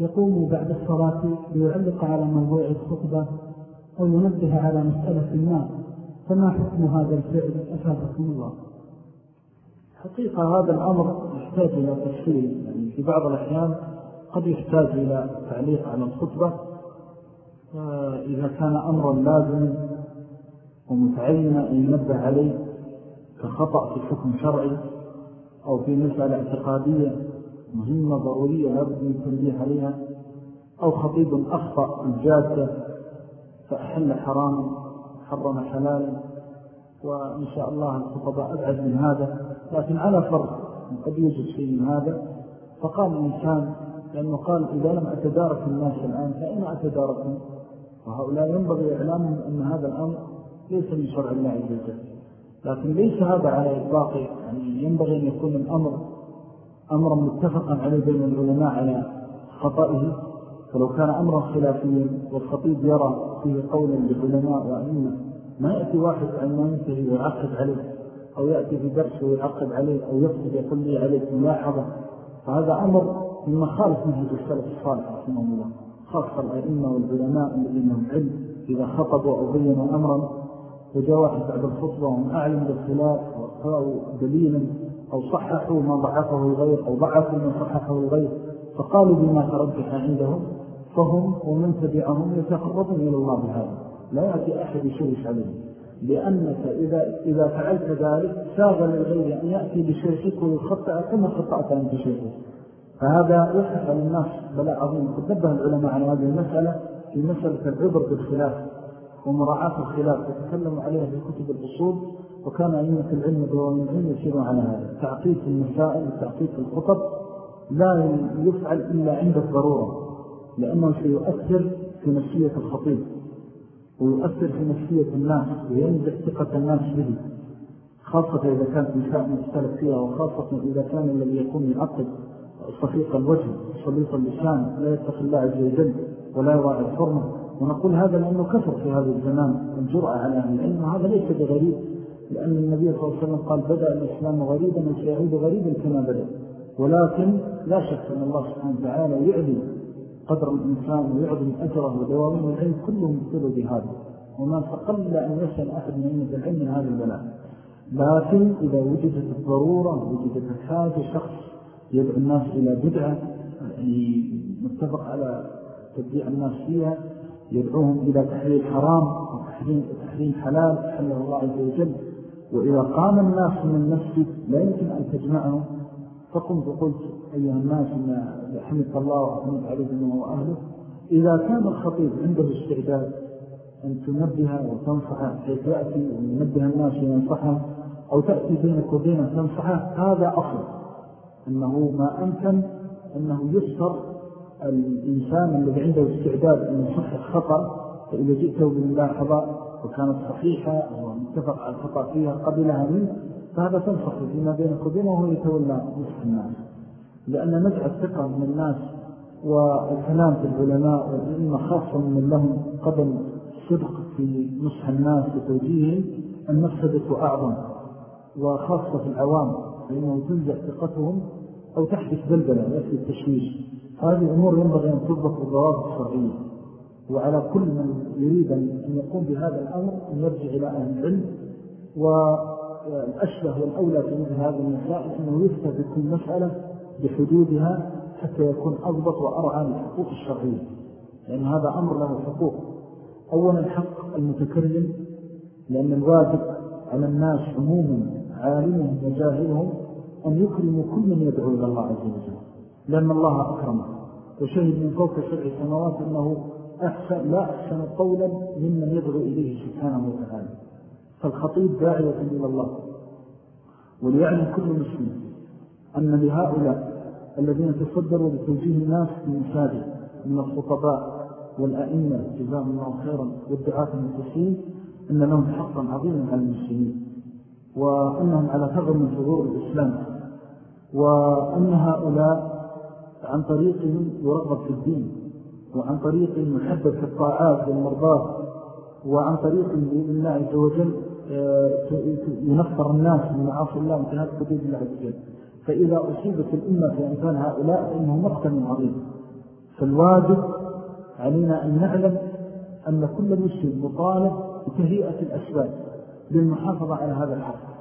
يقوم بعد الصلاة ليعلق على موضوع الخطبة أو ينبه على مسألة ما؟ فما حكم هذا الفعل؟ أفادكم الله. حقيقة هذا الأمر يحتاج إلى تفصيل. يعني في بعض الأحيان قد يحتاج إلى تعليق على الخطبة. إذا كان أمرا لازم ومتعين أن ينبه عليه كخطأ في حكم شرعي أو في مسألة اعتقادية مهمة ضرورية لابد من التنبيه عليها أو خطيب أخطأ الجادة فأحل حراما. حرم حلالا وإن شاء الله الخطباء أبعد من هذا. لكن على فرض قد يوجد شيء من هذا فقال الإنسان لأنه قال إذا لم أتدارك الناس الآن فإن أتداركهم وهؤلاء ينبغي إعلامهم أن هذا الأمر ليس من شرع الله عز وجل. لكن ليس هذا على إطلاقه يعني ينبغي أن يكون الأمر أمرا متفقا عليه بين العلماء على خطئه. فلو كان أمرا خلافيا والخطيب يرى فيه قولا للعلماء وأئمة ما يأتي واحد عن ما ينتهي ويعقد عليه أو يأتي في درس ويعقد عليه أو يكتب يقول لي عليه ملاحظة. فهذا أمر مما خالف منه السلف الصالح رحمه الله خاصة الأئمة والعلماء الذين هم علم إذا خطبوا أو بينوا أمرا وجاء واحد بعد الخطبة وهم أعلم بالخلاف وقالوا دليلا أو صححوا ما ضعفه الغير أو ضعفوا ما صححه الغير فقالوا بما ترجح عندهم فهم ومن تبعهم يتقربون إلى الله بهذا. لا يأتي أحد يشوش عليه لأنك إذا, إذا فعلت ذلك ساغ للغير أن يأتي بشيخك ويخطأ كما خطأت أنت شيخك فهذا يفتح للناس. بلاء عظيم. قد نبه العلماء عن هذه المسألة في مسألة العبر بالخلاف ومراعاة الخلاف. وتكلموا عليها في كتب الأصول وكان أئمة العلم دوام العلم يسيروا على هذا. تعقيد المسائل وتعقيد الخطب لا يفعل إلا عند الضرورة. لأنه سيؤثر في نفسية الخطيب ويؤثر في نفسية الناس وينزع ثقة الناس به خاصة إذا كانت نساء مختلف فيها وخاصة إذا كان الذي يكون يعقد صفيق الوجه صليط اللسان لا يتقي الله عز وجل ولا يراعي الحرمة. ونقول هذا لأنه كثر في هذا الزمان الجرأة على أهل العلم هذا ليس بغريب لأن النبي صلى الله عليه وسلم قال بدأ الإسلام غريبا وسيعود غريبا كما بدأ. ولكن لا شك أن الله سبحانه وتعالى يعلي قدر الإنسان ويعظم أجره ودوامه العلم كلهم يبتلوا بهذا وما فقل أن يسأل أحد من أئمة العلم من هذا البلاء. لكن إذا وجدت الضرورة وجدت الحاجة شخص يدعو الناس إلى بدعة يعني متفق على تبديع الناس فيها يدعوهم إلى تحرير حرام وتحريم حلال حله الله عز وجل. وإذا قام الناس من المسجد لا يمكن أن تجمعهم. فقمت وقلت أيها الناس إن حمد الله وحمد عليه وأهله إذا كان الخطيب عنده استعداد أن تنبه وتنصح حيث يأتي وينبه الناس وينصحهم أو تأتي بينك وبينه تنصحه هذا أصل. أنه ما أمكن أنه يسر الإنسان الذي عنده استعداد أن يصحح خطأ. فإذا جئته بالملاحظة وكانت صحيحة أو متفق على الخطأ فيها قبلها منه فهذا تنصح فيما بينك وبينه وهو يتولى نصح الناس. لأن نزع الثقة من الناس والكلام في العلماء والعلم خاصة من لهم قدم صدق في نصح الناس وتوجيههم المفسدة أعظم وخاصة في العوام لأنه تنزع ثقتهم أو تحدث بلبلة يأتي التشويش. هذه أمور ينبغي أن تضبط بالضوابط الشرعية. وعلى كل من يريد أن يقوم بهذا الأمر أن يرجع إلى أهل العلم والأشبه والأولى في مثل هذه المسائل أنه يفتى بكل مسألة بحدودها حتى يكون أضبط وأرعى للحقوق الشرعية لأن هذا أمر له حقوق. أولا حق المتكلم لأن الواجب على الناس عموما عالمهم وجاهلهم أن يكرموا كل من يدعو إلى الله عز وجل لأن الله أكرمه. وشهد من فوق سبع سنوات أنه أحسن لا أحسن قولا ممن يدعو إليه سبحانه وتعالى. فالخطيب داعية إلى الله. وليعلم كل مسلم أن لهؤلاء الذين تصدروا لتوجيه الناس المساجد من الخطباء والأئمة جزاهم الله خيرا والدعاة المتسين أن لهم حقا عظيما على المسلمين وأنهم على ثغر من ثغور الإسلام وأن هؤلاء عن طريقهم يرغب في الدين وعن طريقهم يحبب في الطاعات والمرضات وعن بإذن الله عز وجل ينفر الناس من معاصي الله هذا حدود الله عز وجل. فإذا أصيبت الأمة في أمثال هؤلاء فإنه مقتل عظيم. فالواجب علينا أن نعلم أن كل مسلم مطالب بتهيئة الأسباب للمحافظة على هذا الحق.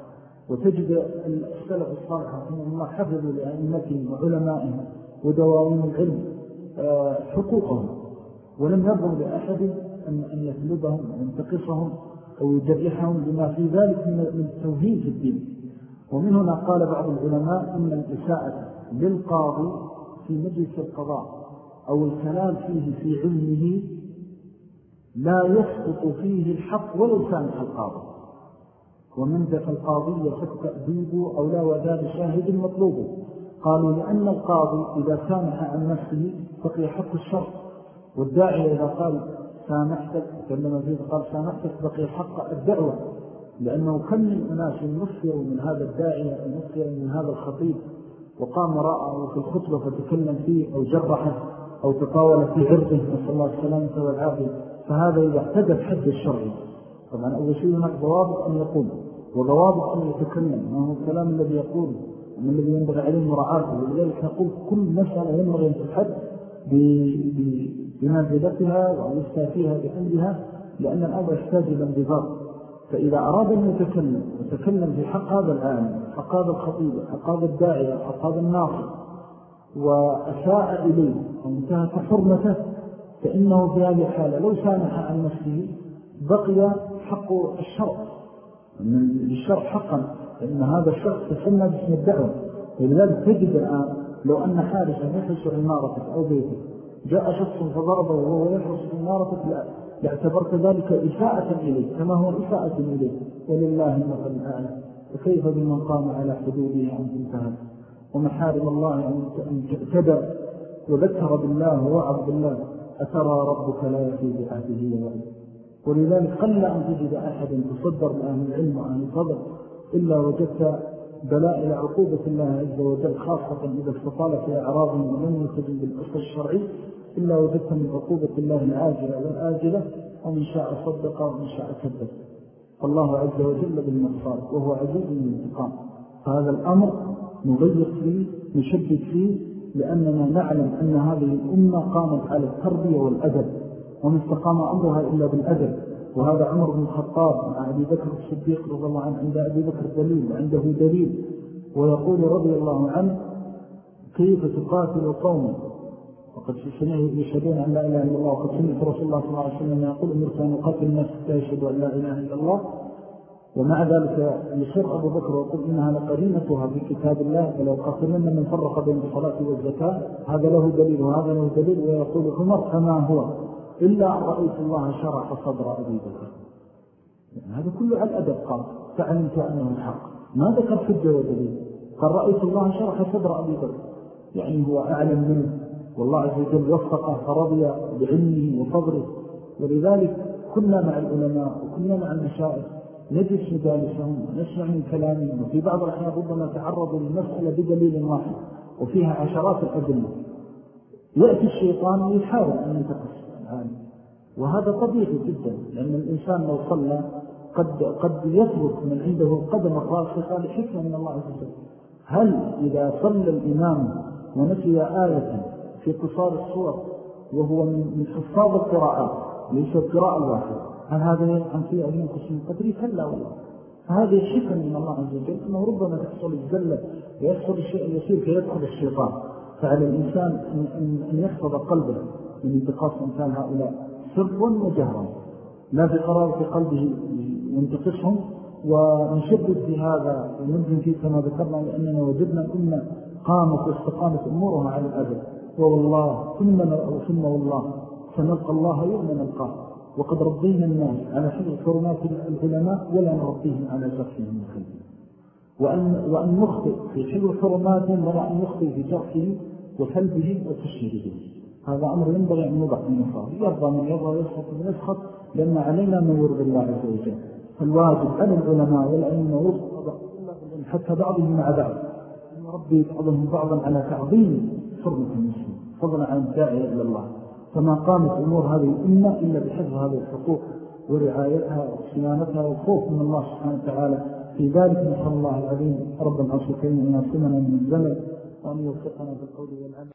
وتجد السلف الصالح رحمه الله حفظوا لأئمتهم وعلمائهم ودواوين العلم آه، حقوقهم. ولم يرضوا لأحد أن يثلبهم وينتقصهم. أو يجرحهم بما في ذلك من التوهين في الدين. ومن هنا قال بعض العلماء إن الإساءة للقاضي في مجلس القضاء أو الكلام فيه في علمه لا يسقط فيه الحق ولو سامح القاضي ومن ذا القاضي فتأذيب أو لا وذال شاهد مطلوب. قالوا لأن القاضي إذا سامح عن نفسه بقي حق الشر والداعي إذا قال سامحتك كلما فيه قال سامحتك بقي حق الدعوة. لأنه كم من أناس نفر من هذا الداعية نفر من هذا الخطيب وقام رأى في الخطبة فتكلم فيه أو جرحه أو تطاول في عرضه نسأل الله السلامة والعافية. فهذا إذا احتدى الحد الشرعي طبعا أول شيء هناك ضوابط أن يقول وضوابط أن يتكلم. ما هو الكلام الذي يقول؟ ومن الذي ينبغي عليه مراعاته ولذلك نقول كل مسألة ينبغي أن تحد بمنزلتها ويفتى فيها بحمدها لأن الأمر يحتاج إلى انضباط فإذا أراد أن يتكلم وتكلم في حق هذا العالم حق هذا الخطيب حق هذا الداعية حق هذا الناصر وأساء إليه وانتهك حرمته فإنه في هذه الحالة لو سامح عن نفسه بقي حق الشرع. للشرع حقا فإن هذا الشخص تسمى باسم الدعوة. ولذلك تجد الآن لو أن حارسا يحرس عمارتك أو بيتك جاء شخص فضربه وهو يحرس عمارتك لاعتبرت ذلك إساءة إليه كما هو إساءة إليه ولله المثل الأعلى. وكيف بمن قام على حدوده أن تنتهى؟ ومحارم الله أن تأتدى وذكر بالله ووعظ بالله أترى ربك لا يفي بعهده ووعد ولذلك قل أن تجد أحدا تصدر لأهل العلم وأهل الفضل إلا وجدت دلائل عقوبة الله عز وجل خاصة إذا استطال في أعراضهم ولم يلتزم بالأصل الشرعي إلا وجدت من عقوبة الله العاجلة والآجلة ومن شاء صدق ومن شاء كذب. فالله عز وجل بالمرصاد وهو عزيز الانتقام فهذا الأمر نضيق فيه نشدد فيه لأننا نعلم أن هذه الأمة قامت على التربية والأدب وما استقام أمرها إلا بالأدب. وهذا عمر بن الخطاب مع أبي بكر الصديق رضي الله عنه عند أبي بكر دليل وعنده دليل. ويقول رضي الله عنه كيف تقاتل قوما وقد يشهدون أن لا إله إلا الله وقد سمعت رسول الله صلى الله عليه وسلم يقول أمرت أن أقاتل الناس لا يشهدوا أن لا إله إلا الله. ومع ذلك يصر أبو بكر ويقول إنها لقرينتها في كتاب الله ولو قاتلن من فرق بين الصلاة والزكاة هذا له دليل وهذا له دليل. ويقول عمر فما هو؟ إلا أن رأيت الله شرح صدر أبي بكر. هذا كله على الأدب قال فعلمت أنه الحق. ما ذكر حجة ودليل قال رأيت الله شرح صدر أبي بكر. يعني هو أعلم منه. والله عز وجل وفقه فرضي بعلمه وفضله ولذلك كنا مع العلماء وكنا مع المشائخ نجلس مجالسهم ونسمع من كلامهم. وفي بعض الأحيان ربما تعرضوا للمسألة بدليل واحد وفيها عشرات الأدلة. يأتي الشيطان ويحاول أن ينتقص العالم وهذا طبيعي جدا لأن الإنسان لو صلى قد, قد يثبت من عنده القدم الراسخة لحكمة من الله عز وجل. هل إذا صلى الإمام ونسي آية في قصار الصور وهو من حفاظ القراءات ليس القراءة الواحدة هل هذا يلعن فيه أو ينقص من قدره كلا والله. فهذه حكم من الله عز وجل أنه ربما تحصل الزلة ويحصل الشيء يسير فيدخل الشيطان. فعلى الإنسان أن يحفظ قلبه. من انتقاص أمثال هؤلاء. سرا وجهرا لا بقرارة قلبه ينتقصهم. ونشدد في هذا وننزل فيه كما ذكرنا لأننا وجدنا أن قامت واستقامت أمورها على الأذى. ووالله ثم, ثم والله سنلقى الله يوم نلقاه. وقد ربينا الناس على حفظ حرمات العلماء ولا نربيهم على زرفهم وخلفهم وأن, وأن نخطئ في حفظ حرماتهم ولا أن نخطئ في جرحهم وكلبهم وتشهيرهم هذا أمر ينبغي أن نضع من النصار يرضى من يرضى ويسخط من يسخط لأن علينا ما يرضي الله عز وجل. فالواجب على العلماء والأئمة والقضاء حتى بعضهم مع بعض. أن ربي بعضهم بعضا على تعظيم حرمة المسلم فضلا عن الداعي إلى الله. فما قامت أمور هذه الأمة إلا بحفظ هذه الحقوق ورعايتها وصيانتها والخوف من الله سبحانه وتعالى. في ذلك نسأل الله العظيم رب العصر أن يصمنا من الزمن. وأن يوفقنا بالقول والعمل.